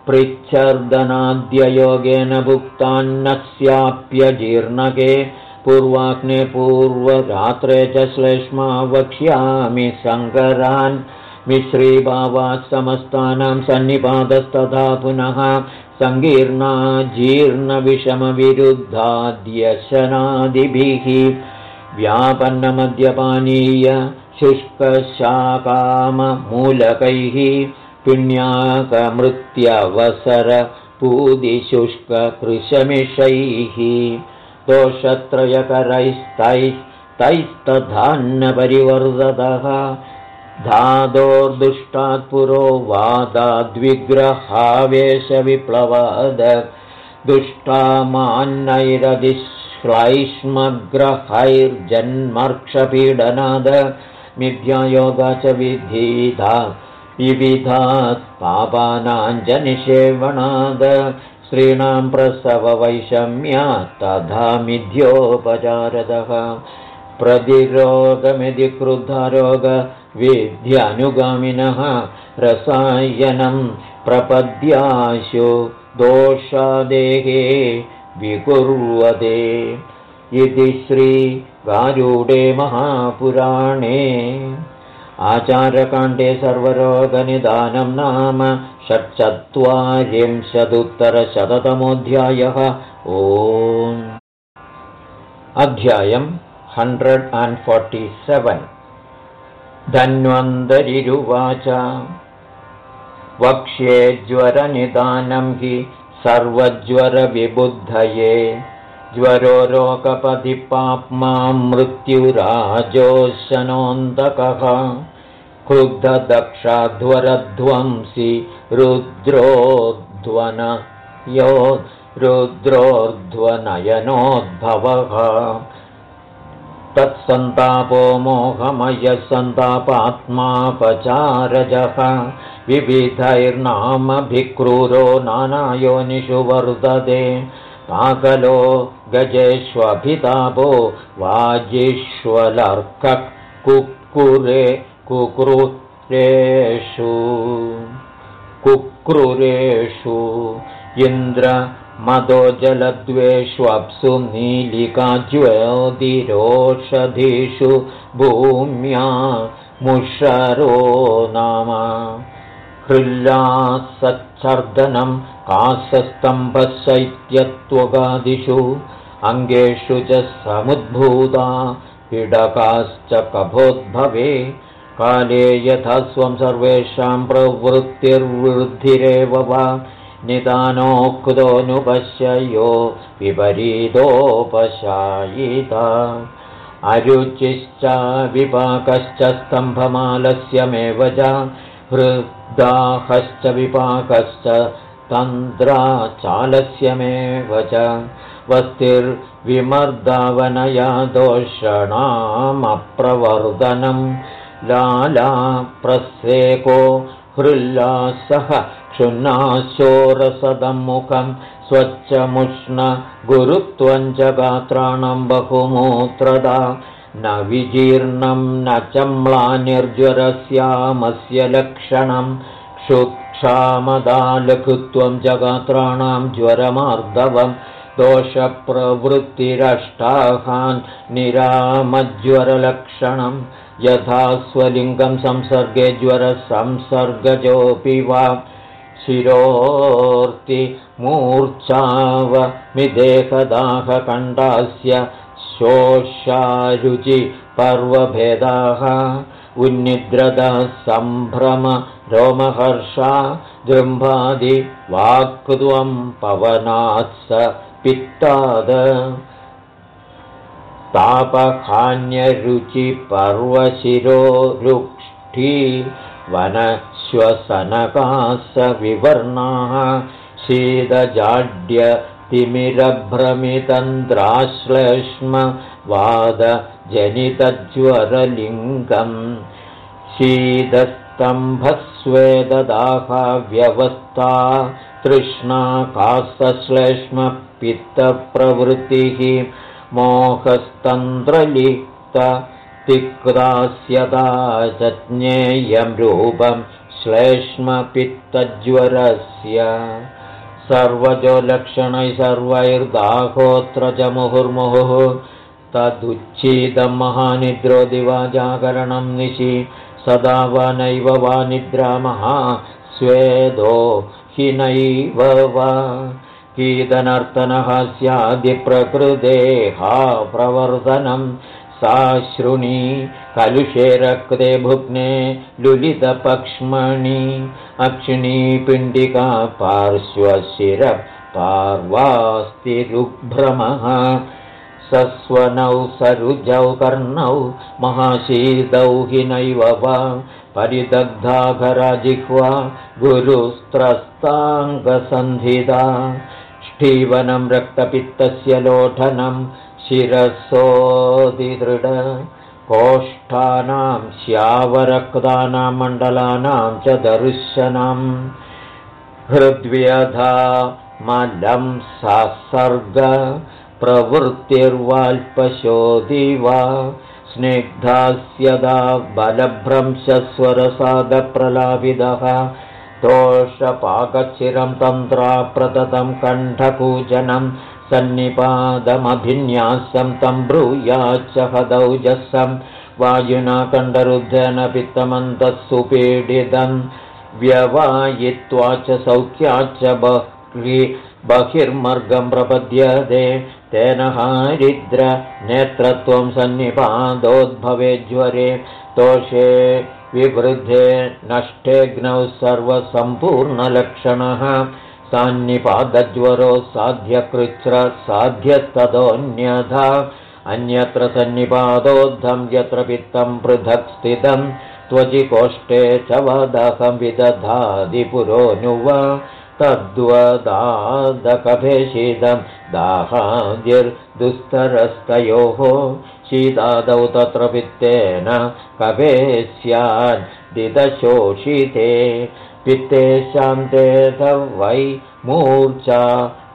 पृच्छर्दनाद्ययोगेन भुक्तान्नस्याप्यजीर्णके पूर्वाग्ने पूर्वरात्रे च श्लेष्मा वक्ष्यामि सङ्करान् मिश्रीभावात्समस्तानां सन्निपातस्तथा पुनः सङ्कीर्णा जीर्णविषमविरुद्धाद्यशनादिभिः व्यापन्नमद्यपानीय शुष्कशाकाममूलकैः पिण्याकमृत्यवसरपूदिशुष्ककृशमिषैः दोषत्रयकरैस्तैस्तैस्तधान्नपरिवर्ततः धातोर्दुष्टात् पुरो वादाद्विग्रहावेशविप्लवाद। दुष्टामान्नैरदिश्लैष्मग्रहैर्जन्मर्क्षपीडनाद मिथ्यायोग च विधीता विविधात् पापानाञ्जनिषेवणाद। स्त्रीणां प्रसववैषम्यात् तथा मिथ्योपचारदः। प्रतिरोगमिति क्रुद्धरोगविध्यनुगामिनः रसायनं प्रपद्याशु दोषादेहे विकुर्वते। इति श्रीगारूडे महापुराणे आचारकाण्डे सर्वरोगनिदानं नाम षट्चत्वारिंशदुत्तरशततमोऽध्यायः। ओ अध्यायम् हण्ड्रेड् अण्ड् फोर्टि सेवेन् धन्वन्तरिरुवाच। वक्ष्ये ज्वरनिदानं हि सर्वज्वरविबुद्धये। ज्वरो रोगपधिपाप्मां मृत्युराजोशनोऽन्तकः क्रुद्धदक्षाध्वरध्वंसि रुद्रोध्वनयो रुद्रोर्ध्वनयनोद्भवः तत्सन्तापो मोहमयसन्तापात्मापचारजः। विविधैर्नामभिक्रूरो नानायोनिषु वर्तते पाकलो गजेष्वभितापो वाजिष्वलर्कः कुक्कुरे कुक्रुरेषु। कुक्रुरेषु। इन्द्र मदो जलद्वेष्वप्सु नीलिकाज्योतिरोषधीषु भूम्या मुषरो नाम। हृल्लासच्छर्दनं कासस्तम्भशैत्यत्वगादिषु अङ्गेषु च समुद्भूता पिडकाश्च कभोद्भवे। काले यथा स्वं सर्वेषां प्रवृत्तिर्वृद्धिरेव वा निदानोक्तोऽनुपश्ययो विपरीतोपशायिता। अरुचिश्च विपाकश्च स्तम्भमालस्यमेव च हृदाहश्च विपाकश्च तन्द्राचालस्यमेव च। वस्तिर्विमर्दावनया दोषणामप्रवर्धनं लाला प्रसेको हृल्लासः क्षुन्नाशोरसदं मुखं स्वच्छमुष्णगुरुत्वं च गात्राणं बहुमूत्रदा। न विजीर्णं न च म्लानिर्ज्वरस्यामस्य लक्षणं। क्षुक्षामदालघुत्वं च गात्राणां ज्वरमार्दवं। दोषप्रवृत्तिरष्टाहान् निरामज्वरलक्षणं। यथा स्वलिङ्गं संसर्गे ज्वरसंसर्गजोऽपि वा शिरोर्तिमूर्च्छावमिदेहदाहकण्डास्य शोषारुचिपर्वभेदाः उन्निद्रदा सम्भ्रमरोमहर्षा जृम्भादिवाक्त्वं पवनात्स पित्ताद। तापखान्यरुचिपर्वशिरोरुक्षी वनश्वसनकास विवर्णाः शीतजाड्यतिमिरभ्रमितन्द्राश्लेष्म वादजनितज्वरलिङ्गम् तृष्णा कासश्लेष्मपित्तप्रवृत्तिः मोहस्तन्द्रलिप्त तिक्तास्यदा च ज्ञेयं रूपं श्लेष्मपित्तज्वरस्य सर्वजो लक्षणैः सर्वैर्दाहोऽत्र च मुहुर्मुहुः तदुच्छीदं महानिद्रो दिवाजागरणं निशि सदा वा नैव वा निद्रामः स्वेदो हि नैव वा। कीदनर्तनः स्यादिप्रकृतेः प्रवर्तनं साश्रुणी कलुषे रक्ते भुग्ने लुलितपक्ष्मणि अक्षिणी पिण्डिका पार्श्वशिरः पार्वास्तिरुभ्रमः सस्वनौ सरुजौ कर्णौ महाशीतौ हि नैव वा परिदग्धाघराजिह्वा गुरुस्त्रस्ताङ्गसन्धिता ष्ठीवनं रक्तपित्तस्य लोठनं शिरसोदिदृढ कोष्ठानां श्यावरक्तानां मण्डलानां च दर्शनम् हृद्व्यधा मलं ससर्ग प्रवृत्तिर्वाल्पशोधि स्निग्धास्यदा बलभ्रंशस्वरसादप्रलापिदः तोषपाकचिरं तन्त्रा प्रततं सन्निपादमभिन्यासं तं ब्रूयाच्च हदौजसं वायुना कण्ठरुद्धन पित्तमन्तः सुपीडितं व्यवायित्वा च सौख्याच्च बहि बहिर्मर्गं प्रपद्यते तेन हारिद्र नेत्रत्वं सन्निपादोद्भवे ज्वरे तोषे विवृद्धे नष्टेऽग्नौ सर्वसम्पूर्णलक्षणः सान्निपादज्वरो साध्यकृच्छ्र साध्यस्ततोऽन्यथा अन्यत्र सन्निपादोद्धं यत्र पित्तं पृथक् स्थितं त्वजिकोष्ठे च वदहं विदधादिपुरोऽनुवा तद्वदादकभेषिदं दाहादिर्दुस्तरस्तयोः शीतादौ तत्र पित्तेन कभे स्याद्दिदशोषिते पित्ते शान्ते वै मूर्चा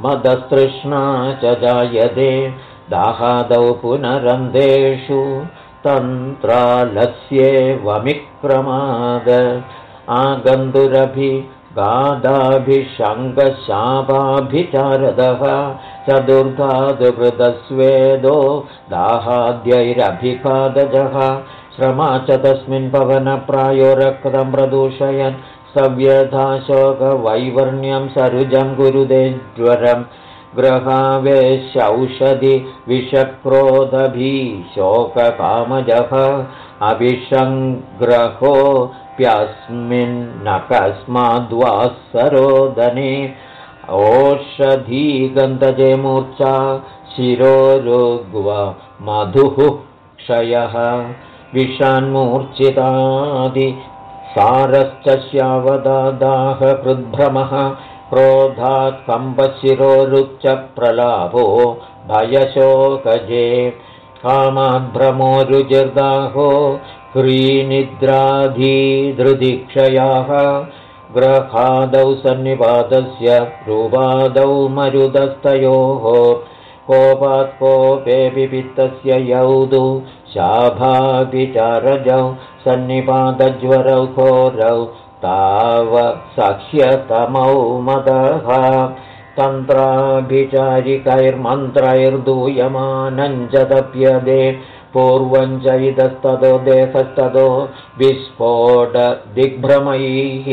मदस्तृष्णा च जायते। दाहादौ पुनरन्धेषु तन्त्रालस्येवमिक्रमाद। आगन्तुरभि गादाभिशङ्गशापाभिचारदः चतुर्धादुकृतस्वेदो दाहाद्यैरभिखादजः श्रमा च तस्मिन् पवनप्रायो रक्तं प्रदूषयन् सव्यथाशोकवैवर्ण्यं सरुजं गुरुदेज्वरं ग्रहावेशौषधि विषक्रोधभिशोककामजः अभिषङ्ग्रहो प्यस्मिन्न कस्माद्वा सरोदने ओषधीगन्धजे मूर्च्छा शिरोरुग्व मधुः क्षयः विषान्मूर्च्छितादि सारश्च स्यावदादाह कृद्भ्रमः क्रोधात् कम्बशिरोरुच्च प्रलाभो भयशोकजे कामाद्भ्रमो रुजिर्दाहो ह्रीनिद्राधीधृदिक्षयाः ग्रहादौ सन्निपातस्य रूपादौ मरुदस्तयोः कोपात् कोपेऽपि पित्तस्य यौदु शाभाभिचारजौ सन्निपातज्वरौ घोरौ तावसह्यतमौ मदः। तन्त्राभिचारिकैर्मन्त्रैर्दूयमानञ्च तप्यदे पूर्वं च इतस्ततो देहस्ततो विस्फोटदिग्भ्रमैः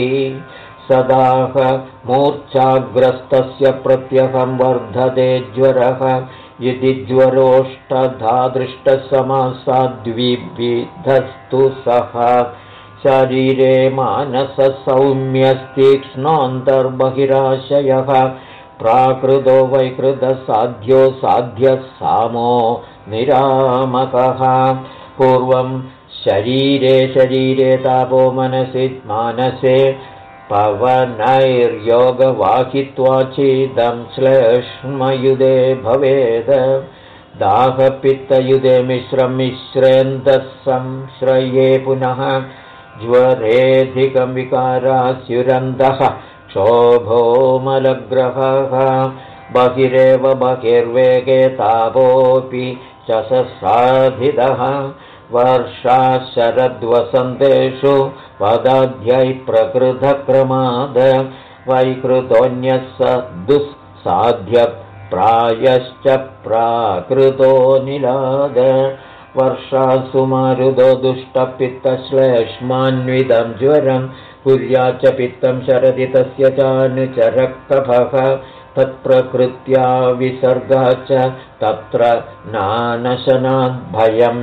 सदाह। मूर्च्छाग्रस्तस्य प्रत्यहं वर्धते ज्वरः। यदि ज्वरोष्टधा दृष्टसमासाद्विविधस्तु सः। शरीरे मानससौम्यस्तीक्ष्णोऽन्तर्बहिराशयः। प्राकृतो वैकृतसाध्यो साध्यः सामो निरामकः। पूर्वं शरीरे शरीरे तापो मनसि मानसे पवनैर्योगवाहित्वाचिदं श्लेष्मयुधे भवेद। दाहपित्तयुधे मिश्रं मिश्रेन्दः संश्रये पुनः ज्वरेऽधिकं विकारास्युरन्धः क्षोभोमलग्रहः। बहिरेव बहिर्वेगे तापोऽपि ससाधितः वर्षाशरद्वसन्तेषु पदाध्यै प्रकृतक्रमाद वैकृतोऽन्यः स दुःसाध्यप्रायश्च प्राकृतो निलाद। वर्षासु मारुदो दुष्टपित्तश्लेष्मान्वितं ज्वरं पुर्या च पित्तं शरदि तस्य चानुचरक्तभः तत्प्रकृत्या विसर्गा च तत्र नानशनाद्भयम्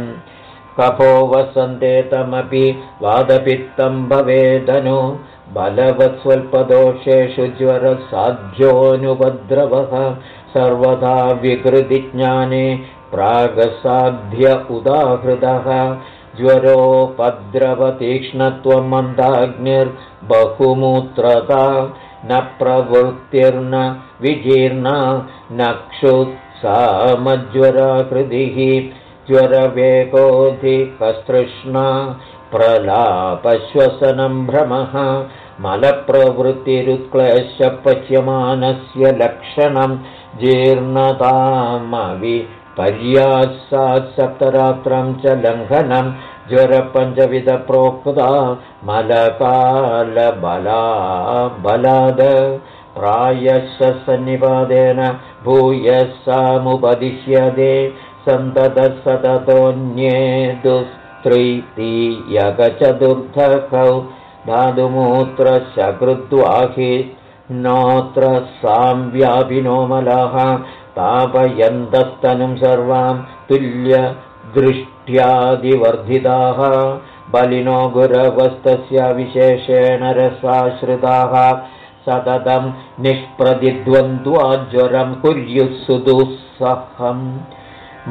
कफो वसन्तेतमपि वादपित्तं भवेदनु। बलवत्स्वल्पदोषेषु ज्वरसाध्योऽनुपद्रवः। सर्वदा विकृतिज्ञाने प्रागसाध्य उदाहृतः। ज्वरोपद्रवतीक्ष्णत्वं मन्दाग्निर्बहुमूत्रता न प्रवृत्तिर्न विजीर्णा न क्षुत्सामज्वराकृतिः ज्वरवेगोऽधिकस्तृष्णा प्रलापश्वसनं भ्रमः मलप्रवृत्तिरुत्क्लेशपच्यमानस्य लक्षणं जीर्णतामविपर्यासात् सप्तरात्रं च लङ्घनं ज्वरपञ्चविधप्रोक्ता मलकालबला बलाद प्रायश सन्निपादेन भूयः सामुपदिश्यते सन्ततः सततोऽन्ये दुस्त्रीतीयगचतुर्धकौ धातुमूत्रशकृद्वाहि नोऽत्र साम्व्यापिनो मलः तापयन्तस्तनुं सर्वां तुल्यदृष्ट्यादिवर्धिताः बलिनो गुरवस्तस्य विशेषेण रसाश्रिताः सततं निष्प्रतिद्वन्द्वाज्वरं कुर्युः सुदुःसहम्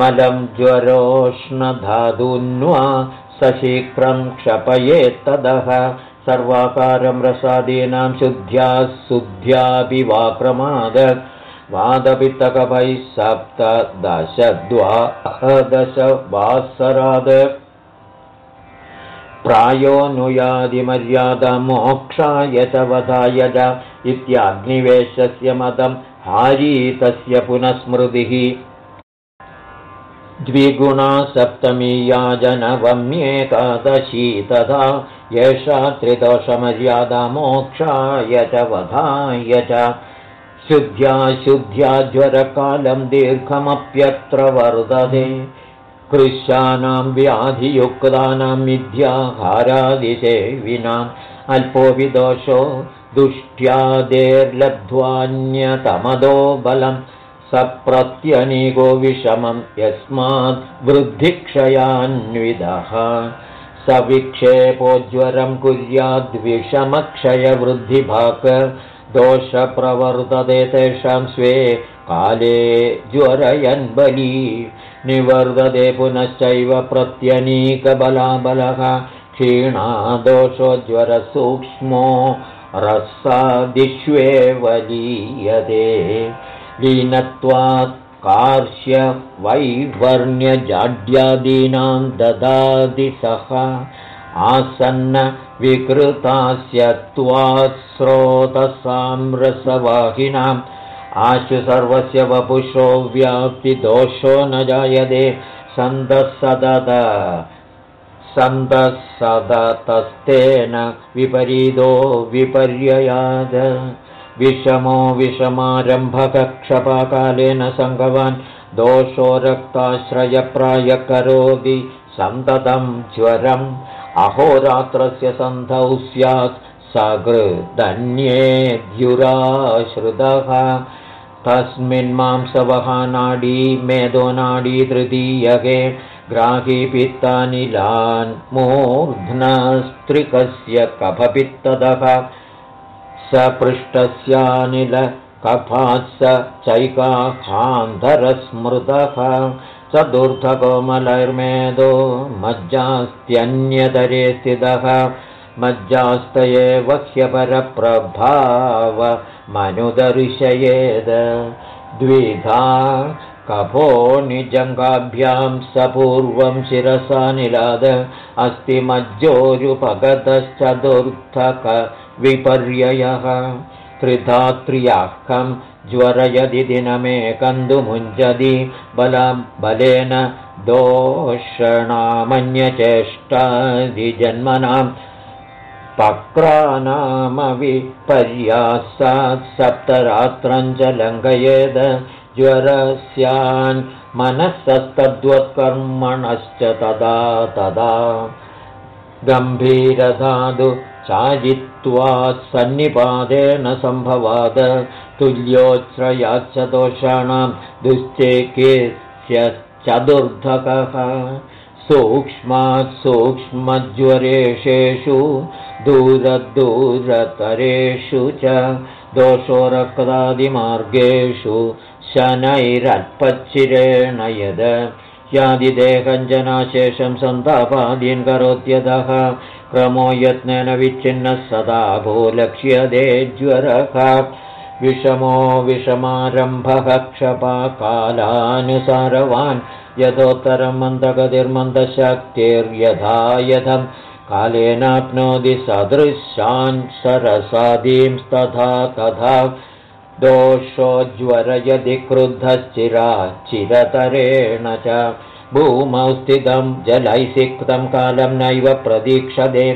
मलं ज्वरोष्णधातुन्वा सशीघ्रं क्षपयेत्तदः सर्वाकारं रसादीनां शुद्ध्या शुद्ध्यापि वाक्रमाद वादपित्तकपैः सप्तदश द्वादश वासराद प्रायोऽनुयादिमर्यादमोक्षाय च वधाय च इत्याग्निवेशस्य मतं हारीतस्य पुनस्मृतिः द्विगुणा सप्तमीया जनवम्येकादशी तथा येषा त्रिदोषमर्यादा मोक्षाय च वधाय च। शुद्ध्या ज्वरकालं दीर्घमप्यत्र वर्धते। कृशानां व्याधियुक्तानां मिथ्याहारादिसेविनाम् अल्पो विदोषो दुष्ट्यादेर्लब्ध्वान्यतमदो बलम् सप्रत्यनीको विषमं यस्मात् वृद्धिक्षयान्विदः। स कुर्याद्विषमक्षयवृद्धिभाक् दोषप्रवर्तते तेषां स्वे काले ज्वरयन् बली निवर्तते पुनश्चैव प्रत्यनीकबलाबलः। क्षीणादोषो ज्वरसूक्ष्मो रसादिष्वेव लीयते लीनत्वात् कार्श्य वैवर्ण्यजाड्यादीनां ददाति सः। आसन्न विकृतास्य त्वात् स्रोतसाम्रसवाहिनाम्। आशु सर्वस्य वपुषो व्याप्तिदोषो न जायते। सन्तः सदत सन्तः सदतस्तेन विपरीतो विपर्ययाद विषमो विषमारम्भकक्षपाकालेन सङ्गवान् दोषो रक्ताश्रयप्राय करोति सन्ततं ज्वरम्। अहोरात्रस्य सन्धौ स्यात् सकृदन्येद्युराश्रुतः। तस्मिन् मांसवः नाडी मेदो नाडी तृतीयके ग्राही पित्तानिलान् मूर्ध्नस्त्रिकस्य कफपित्तदः स पृष्ठस्यानिलकफात् स चैकाहान्धरस्मृतः चतुर्थकोमलैर्मेदो मज्जास्त्यन्यतरे स्थितः मज्जास्तये वह्यपरप्रभावमनुदर्शयेद द्विधा कफो निजङ्गाभ्यां स पूर्वं शिरसा निलाद अस्ति मज्जोरुपगतश्चतुर्थक विपर्ययः। त्रिधात्र्याहं ज्वरयदि दिनमेकन्दुमुञ्जदि बलेन दोषणामन्यचेष्टादिजन्मनां पक्रानामविपर्यासात् सप्तरात्रं च लङ्घयेद ज्वरस्यान् मनःसस्तद्वत्कर्मणश्च तदा तदा। गम्भीरधातु चाजित्वात् सन्निपादेन सम्भवाद तुल्योच्छ्रयाच्च दोषाणां दुश्चेकेश्चतुर्धकः सूक्ष्मात् सूक्ष्मज्वरेशेषु दूरदूरतरेषु च दोषो रक्तादिमार्गेषु शनैरल्पच्चिरेण यद यादिदेहञ्जनाशेषं सन्तापादीन् करोत्यतः क्रमो यत्नेन विच्छिन्नः सदा भो लक्ष्यते ज्वरः। विषमो विषमारम्भः क्षपाकालानुसारवान्। यथोत्तरं मन्दगतिर्मन्दशक्तिर्यथा यथं कालेनाप्नोति सदृशान् सरसादींस्तथा तथा दोषोज्वर यदि क्रुद्धश्चिराच्चिरतरेण च भूमौ स्थितं जलैसिक्तं कालं नैव प्रतीक्षते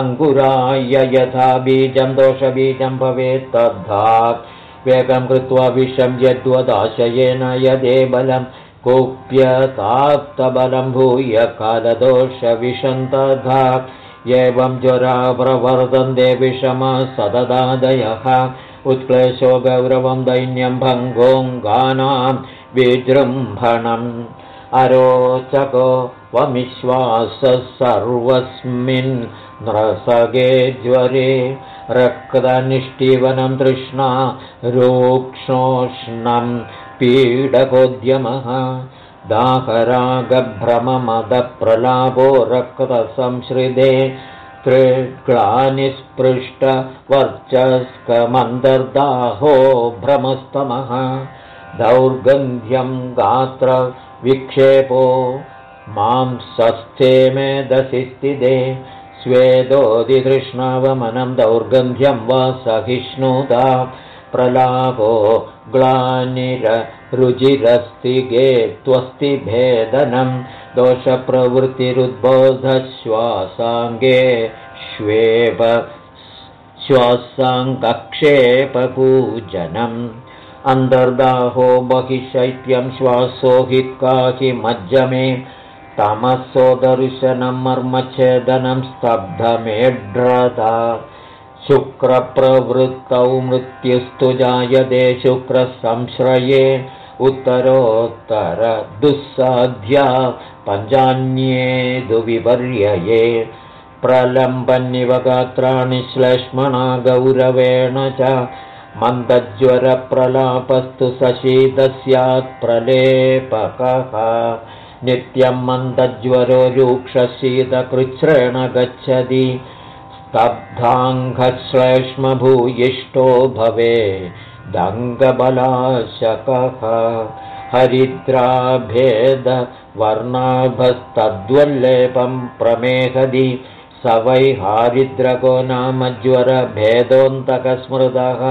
अङ्कुराय यथा बीजं दोषबीजं भवेत् तद्धा वेगं कृत्वा विषं यद्वदाशयेन यदे बलं कुप्यताप्तबलं भूय कालदोषविषं तथा एवं ज्वरा प्रवर्तन्ते विषमः सतदादयः उत्क्लेशो गौरवं दैन्यं भङ्गोऽङ्गानां विजृम्भणम्। अरोचको वमिश्वासः सर्वस्मिन् नृसगे ज्वरे रक्तनिष्ठीवनं तृष्णा रोक्षोष्णं पीडकोद्यमः। दाहरागभ्रममदप्रलाभो रक्तसंश्रिते त्रिग्लानिस्पृष्टवर्चस्कमन्तर्दाहो भ्रमस्तमः। दौर्गन्ध्यं गात्रविक्षेपो मां सस्थे मेदसि स्थिते। स्वेदोदितृष्णावमनं दौर्गन्ध्यं वा सहिष्णुता। प्रलाभो ग्लानिररुचिरस्तिगे त्वस्ति भेदनं दोषप्रवृत्तिरुद्बोधश्वासाङ्गे श्वेप श्वासाङ्गक्षेपपूजनम् अन्तर्दाहो बहिशैत्यं श्वासो हि काहि मज्जमे तमसोदर्शनं मर्मच्छेदनं स्तब्धमेड्रता शुक्रप्रवृत्तौ मृत्युस्तु जायते शुक्रसंश्रये। उत्तरोत्तरदुःसाध्या पञ्चान्ये दुविपर्यये। प्रलम्बन्निव गात्राणि श्लेष्मणा गौरवेण च। मन्दज्वरप्रलापस्तु सशीतस्यात् प्रलेपकः। नित्यं मन्दज्वरो रूक्षशीतकृच्छ्रेण गच्छति स्तब्धाङ्घश्लेष्मभूयिष्ठो भवे दङ्गबलाशकः। हरिद्राभेदवर्णाभस्तद्वल्लेपं प्रमेहदि स वै हारिद्रको नाम ज्वरभेदोऽन्तकस्मृतः।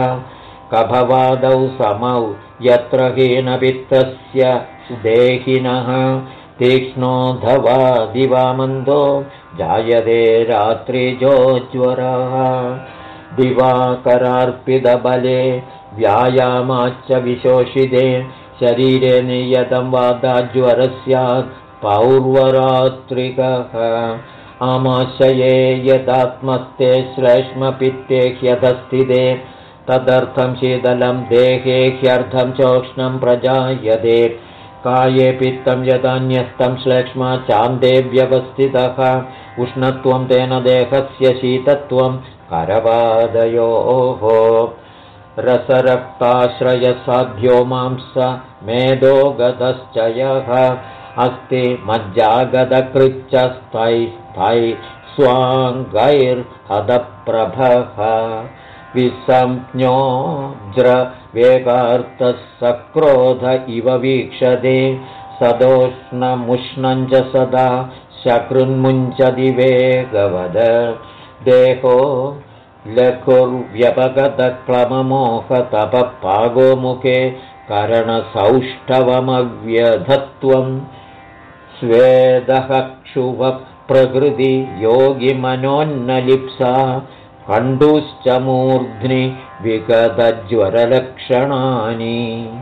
कभवादौ समौ यत्र हीनवित्तस्य देहिनः तीक्ष्णोऽधवा दिवामन्दो जायते रात्रिजोज्वरः दिवाकरार्पितबले व्यायामाच्च विशोषिते शरीरे नियतं वादाज्वरः स्यात् पौर्वरात्रिकः। आमाशये यदात्मस्ते श्लेष्मपित्ते ह्यधस्थिते तदर्थं शीतलं देहे ह्यर्थं चोष्णं प्रजायते काये पित्तं यदान्यस्तं श्लेक्ष्म चान्दे व्यवस्थितः उष्णत्वं तेन देहस्य शीतत्वं करवादयोः। रसरक्ताश्रयसाध्यो मांस मेधो गतश्च यः अस्ति मज्जागतकृच्छस्थैस्थै स्वाङ्गैर्हदप्रभः विसंज्ञोज्रवेगार्थः सक्रोध इव वीक्षते। सदोष्णमुष्णं च सदा शकृन्मुञ्चदिवेगवद देहो लघुर्व्यपगतक्लममोहतपः करणसौष्ठवमव्यधत्वम् स्वेदः क्षुवप्रकृति योगिमनोन्नलिप्सा कण्डुश्च मूर्ध्नि विगतज्वरलक्षणानि।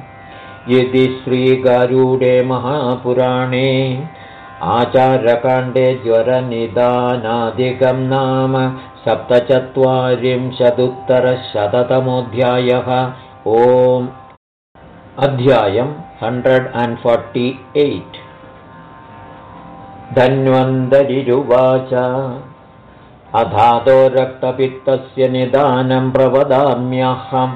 यदि श्रीगारूडे महापुराणे आचार्यकाण्डे ज्वरनिदानादिकं नाम सप्तचत्वारिंशदुत्तरशततमोऽध्यायः। ओम्। अध्यायम् हण्ड्रेड् अण्ड् फोर्टि एय्ट्। धन्वन्तरिरुवाच अधातो रक्तपित्तस्य निदानं प्रवदाम्यहं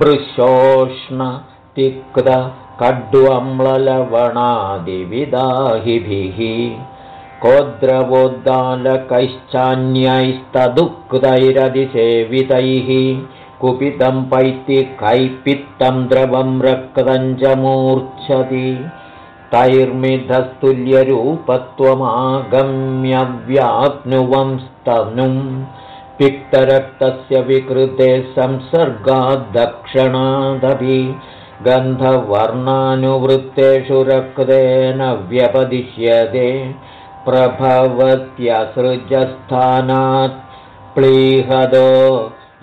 भृशोष्णतिक्तकड्वम्ललवणादिविदाहिभिः कोद्रवोद्दालकैश्चान्यैस्तदुक्तैरधिसेवितैः। कुपितं पैत्तिकैपित्तं द्रवं रक्तं च मूर्च्छति तैर्मिधस्तुल्यरूपत्वमागम्यव्याप्नुवंस्तनुं पिक्तरक्तस्य विकृते संसर्गाद्दक्षणादपि गन्धवर्णानुवृत्तेषु रक्तेन व्यपदिश्यते प्रभवत्यसृजस्थानात् प्लीहदो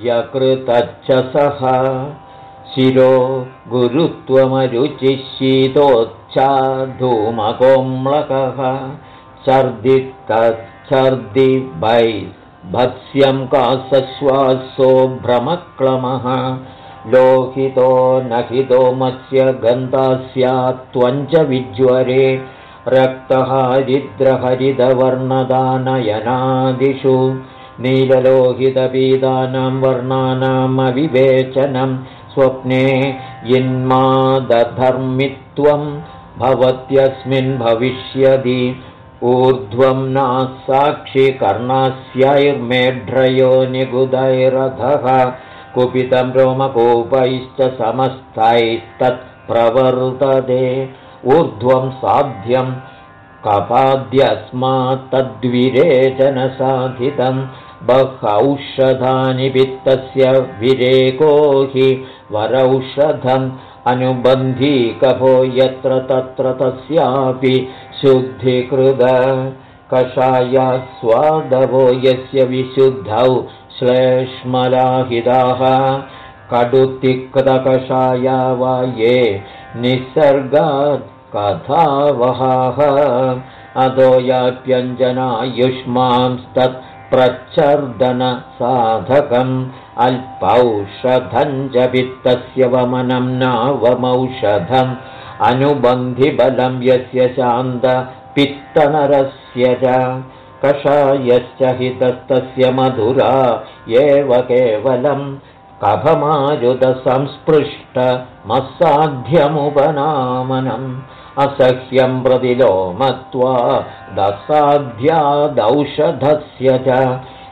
यकृतच्च सः शिरो गुरुत्वमरुचिशीतोच्चाधूमकोम्लकः छर्दि वै भत्स्यं कासश्वासो भ्रमक्लमः। लोहितो नहितो मत्स्य गन्धा स्यात्त्वञ्च विज्वरे। रक्तहारिद्रहरितवर्णदानयनादिषु। नीललोहितपीतानां वर्णानामविवेचनं स्वप्ने यन्मादधर्मित्वं भवत्यस्मिन् भविष्यति। ऊर्ध्वं नासाक्षिकर्णस्यैर्मेढ्रयो निगुदैरधः कुपितं रोमकोपैश्च समस्तैस्तत्प्रवर्तते ऊर्ध्वं साध्यं कपाद्यस्मात्तद्विरेचनसाधितं। बहौषधानि वित्तस्य विरेको हि वरौषधम् अनुबन्धीकभो यत्र तत्र तस्यापि शुद्धिकृद कषायास्वादवो यस्य विशुद्धौ श्लेष्मलाहिताः कडुतिक्तकषाया वा ये निसर्गात् कथावहाः। अधो याप्यञ्जनायुष्मांस्तत् अल्पौषधम् च वित्तस्य वमनं नावमौषधम् अनुबन्धिबलं यस्य शान्तपित्तनरस्य च कषायश्च हितस्तस्य मधुरा एव केवलम् कभमारुदसंस्पृष्टमसाध्यमुपनामनम् असह्यं प्रतिलो मत्वा दसाध्यादौषधस्य च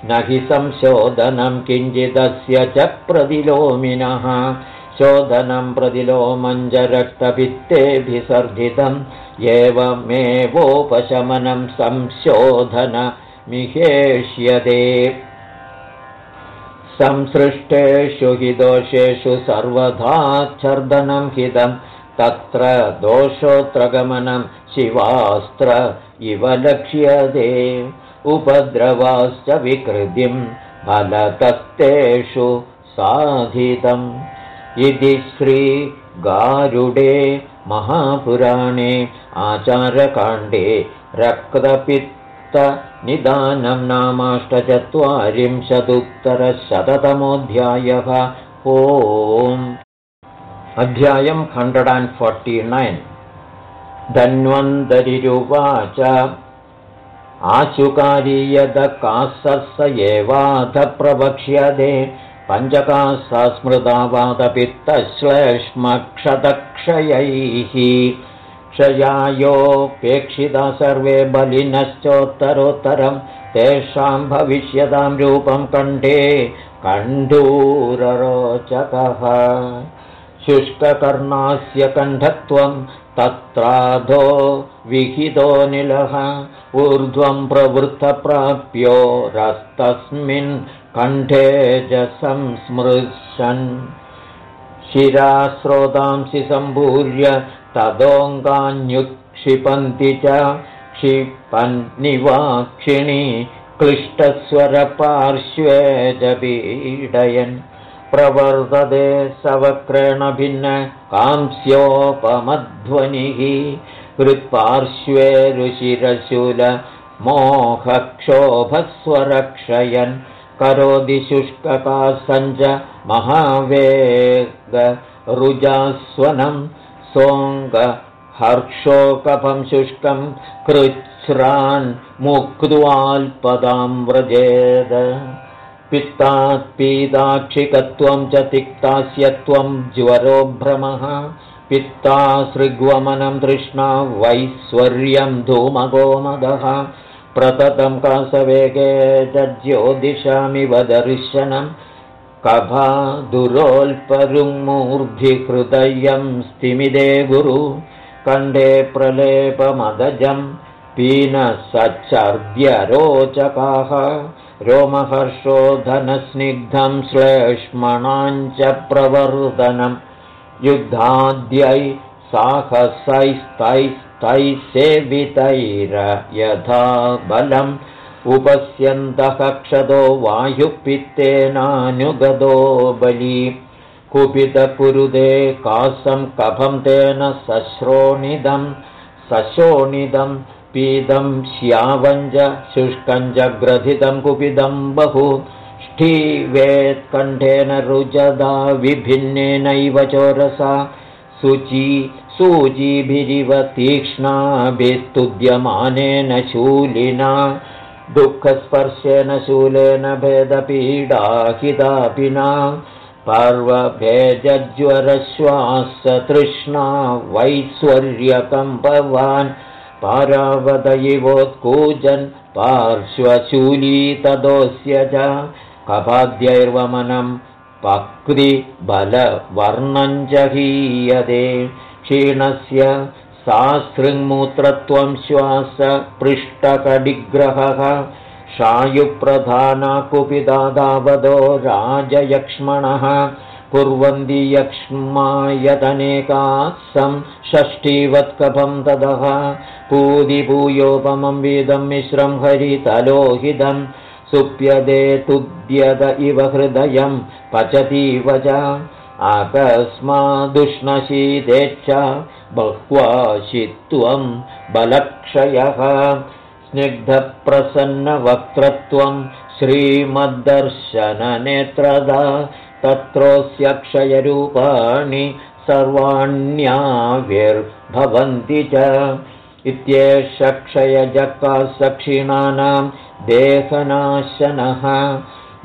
न हि संशोधनं किञ्चिदस्य च प्रतिलोमिनः। शोधनं प्रतिलोमञ्जरक्तभित्तेऽभिसर्जितम् एवमेवोपशमनं संशोधनमिहेष्यते संसृष्टेषु हि दोषेषु सर्वदाच्छर्दनं हितं। तत्र दोषोऽत्रगमनं शिवास्त्र इव लक्ष्यते उपद्रवाश्च विकृतिं फलतस्तेषु साधितम्। इति श्रीगारुडे महापुराणे आचारकाण्डे रक्तपित् निदानं नामाष्टचत्वारिंशदुत्तरशततमोऽध्यायः। ओम् अध्यायम् हण्ड्रेड् अण्ड् फोर्टि नैन्। धन्वन्तरिरुवाच आशुकारी यदकासस एवाध प्रवक्ष्यते पञ्चकासा स्मृता वातपित्तश्लेष्मक्षतक्षयैः क्षयायोपेक्षिता सर्वे बलिनश्चोत्तरोत्तरं तेषां भविष्यतां रूपं कण्ठे कण्ठूररोचकः शुष्ककर्णास्य कण्ठत्वं तत्राधो विहितो निलः ऊर्ध्वं प्रवृत्तप्राप्यो रस्तस्मिन् कण्ठे च संस्मृशन् शिरास्रोतांसि सम्भूर्य तदोऽङ्गान्युत्क्षिपन्ति च क्षिपन्निवाक्षिणी क्लिष्टस्वरपार्श्वे च पीडयन् प्रवर्तते सवक्रेण भिन्न कांस्योपमध्वनिः हृत्पार्श्वे ऋषिरशूलमोहक्षोभस्वरक्षयन् करोति शुष्ककासञ्च महावेगरुजास्वनं सोऽङ्गहर्षोकफं शुष्कं कृच्छ्रान् मुक्त्वाल्पदां व्रजेद पित्तात् पीताक्षिकत्वं च तिक्तास्यत्वं ज्वरो भ्रमः। पित्तासृग्वमनं तृष्णा वैश्वर्यं धूमगोमदः प्रततं कासवेगे ज्योतिषामिव दर्शनं कभा दुरोल्परुङ्मूर्धिहृदयं स्तिमिदे गुरु। कण्डे प्रलेपमदजं पीनसच्चर्द्यरोचकाः रोमहर्षोधनस्निग्धं श्लेष्मणाञ्च प्रवर्धनम् युद्धाद्यै साहसैस्तैस्तैः सेवितैर यथा बलम् उपस्यन्तः क्षतो वायुपित्तेनानुगतो बली। कुपितकुरुदे कासं कफं तेन सश्रोणिदं सशोणिदं पीतं श्यावञ्ज शुष्कञ्च ग्रथितं कुपितं बहु ष्ठीवेत्कण्ठेन रुजदा विभिन्नेनैव चोरसा शुची सूचिभिरिव तीक्ष्णाभिस्तुद्यमानेन शूलिना दुःखस्पर्शेन शूलेन भेदपीडाहितापिना पर्वभेजज्वरश्वासतृष्णा वैश्वर्यकम्पवान् पारावदयिवोत्कूजन् पार्श्वशूली तदोऽस्य च कपाद्यैर्वमनं पक्रिबलवर्णं जहीयते क्षीणस्य सासृङ्मूत्रत्वं श्वासपृष्ठकडिग्रहः शायुप्रधाना कुपिदादावदो राजयक्ष्मणः कुर्वन्ति यक्ष्मायतनेकासं षष्ठीवत्कफं ततः पूदिभूयोपमं वेदं मिश्रं हरितलोहितम् सुप्यदे तुद्यत इव हृदयं पचतीव च अकस्मादुष्णशीतेच्छ बह्वाशित्वं बलक्षयः स्निग्धप्रसन्नवक्त्रत्वं श्रीमद्दर्शननेत्रदा तत्रोऽस्य क्षयरूपाणि सर्वाण्याविर्भवन्ति च। इत्येष क्षयजकासक्षिणानां देहनाशनः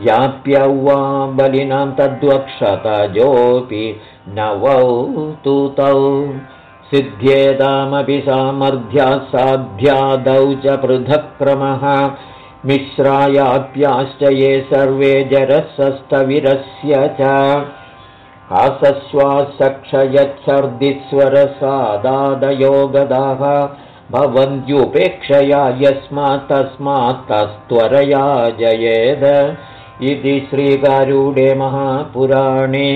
याप्यौ वा बलिनां तद्वक्षतजोऽपि नवौ तु। तौ सिद्ध्येतामपि सामर्थ्यासाध्यादौ च पृथक्क्रमः मिश्रायाप्याश्च ये सर्वे जरसस्तविरस्य च। कासश्वासक्षयच्छर्दिस्वरसादादयो गदाः भवन्त्युपेक्षया यस्मात् तस्मात् तस्त्वरया जयेद। इति श्रीकारूढे महापुराणे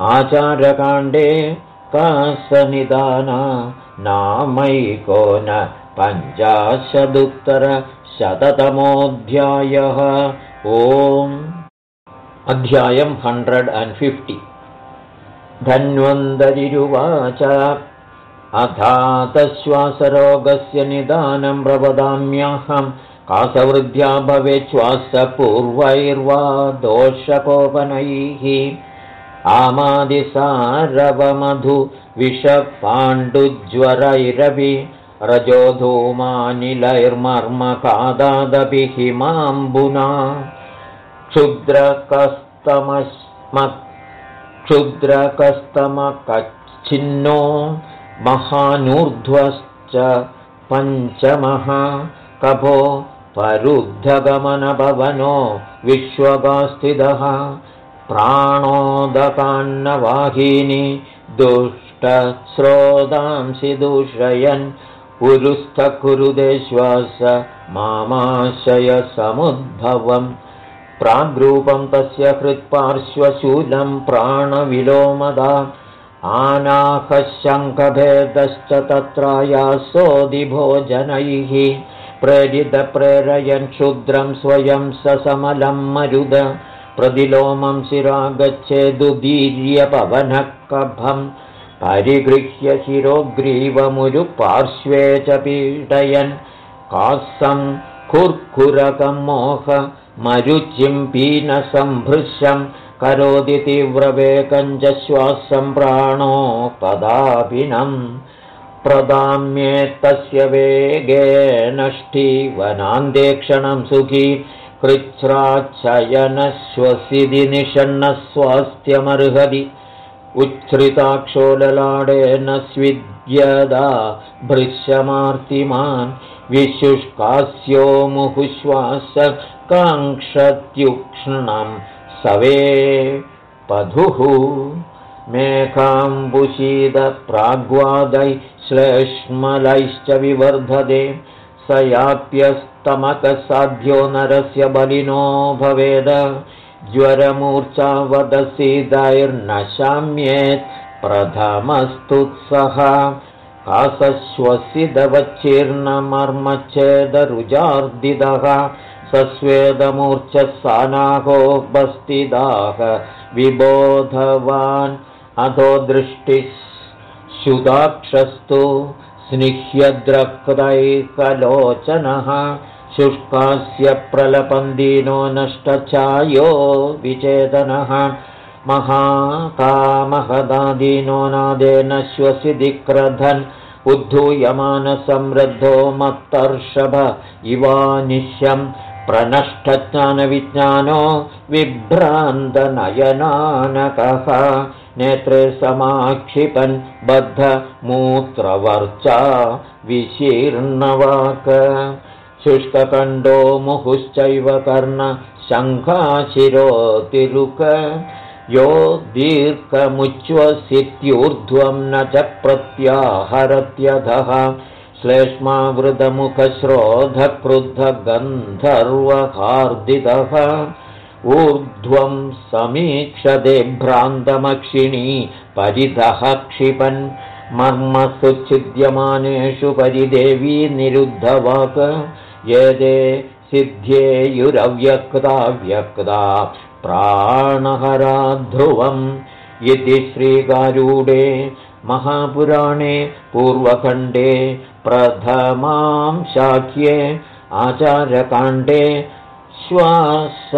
आचारकाण्डे कासनिदाना नामैको न पञ्चाशदुत्तरशततमोऽध्यायः ओम्। अध्यायम् हण्ड्रेड् अण्ड् फिफ्टि। धन्वन्तरिरुवाच। अथातश्वासरोगस्य निदानं प्रवदाम्यहं। कासवृद्ध्या भवेच्छ्वासपूर्वैर्वा दोषकोपनैः। आमादिसारवमधु विषपाण्डुज्वरैरवि रजोधूमानिलैर्मर्मकादादपि हिमाम्बुना। क्षुद्रकस्तमस्म क्षुद्रकस्तमकच्छिन्नो महानूर्ध्वश्च पञ्चमः। कभो परुद्धगमनभवनो विश्वगास्थितः। प्राणोदकान्नवाहिनी दुष्टस्रोतांसि दूषयन् पुरुस्थकुरुदेश्वास मामाशयसमुद्भवम् प्राग्रूपं तस्य हृत्पार्श्वशूलं प्राणविलोमदा। आनाहशङ्खभेदश्च तत्रायासोदिभोजनैः। प्रेरितप्रेरयन् क्षुद्रं स्वयं स समलं मरुद। प्रतिलोमं शिरा गच्छेदुदीर्यपवनः कभं परिगृह्य शिरोग्रीवमुरुपार्श्वे च पीडयन् कासं कुर्कुरकं मोह मरुचिं पीनसम्भृशं करोति तीव्रवेगं च श्वासं प्राणोपदापिनम् प्रदाम्येत्तस्य वेगेनष्टिवनान्देक्षणं सुखी कृच्छ्राच्छयनश्वसिदि निषण्णस्वास्थ्यमर्हति उच्छ्रिताक्षोललाडेन स्विद्यदा भृश्यमार्तिमान् विशुष्कास्यो मुहुश्वास काङ्क्षत्युक्ष्णं सवे पधुः मेघाम्बुशीदप्राग्वादै श्लेष्मलैश्च विवर्धते स याप्यस्तमकसाध्यो नरस्य बलिनो भवेद ज्वरमूर्चा वदसीदैर्नशाम्येत् प्रथमस्तुत्सः कासश्वसिदवच्छीर्णमर्मच्छेदरुजार्दिदः सस्वेदमूर्च्छसानाहो बस्तिदाः विबोधवान् अधो दृष्टिः शुदाक्षस्तु स्निह्यद्रक्तैकलोचनः शुष्कास्य प्रलपन्दीनो नष्टचायो विचेतनः महातामहदादीनो नादेन श्वसिदिक्रधन् उद्धूयमानसमृद्धो मत्तर्षभ इवानिश्यं प्रनष्टज्ञानविज्ञानो विभ्रान्तनयनानकः नेत्रे समाक्षिपन् बद्धमूत्रवर्चा विशीर्णवाक शुष्ककण्डो मुहुश्चैव कर्ण शङ्खाशिरोतिरुक यो दीर्घमुच्वसित्यूर्ध्वं न च प्रत्याहरत्यधः। श्लेष्मावृतमुखश्रोधक्रुद्धगन्धर्वहार्दितः। ऊर्ध्वं समीक्षते भ्रान्तमक्षिणी परितः क्षिपन्। मर्मसुच्छिद्यमानेषु परिदेवी निरुद्धवाक् यदे सिद्ध्येयुरव्यक्ता व्यक्ता प्राणहरा ध्रुवम्। इति श्रीकारूढे महापुराणे पूर्वखण्डे प्रथमां शाक्ये आचारकाण्डे श्वास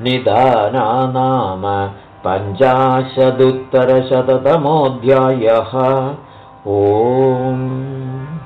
निदाना नाम पञ्चाशदुत्तरशततमोऽध्यायः। ओम्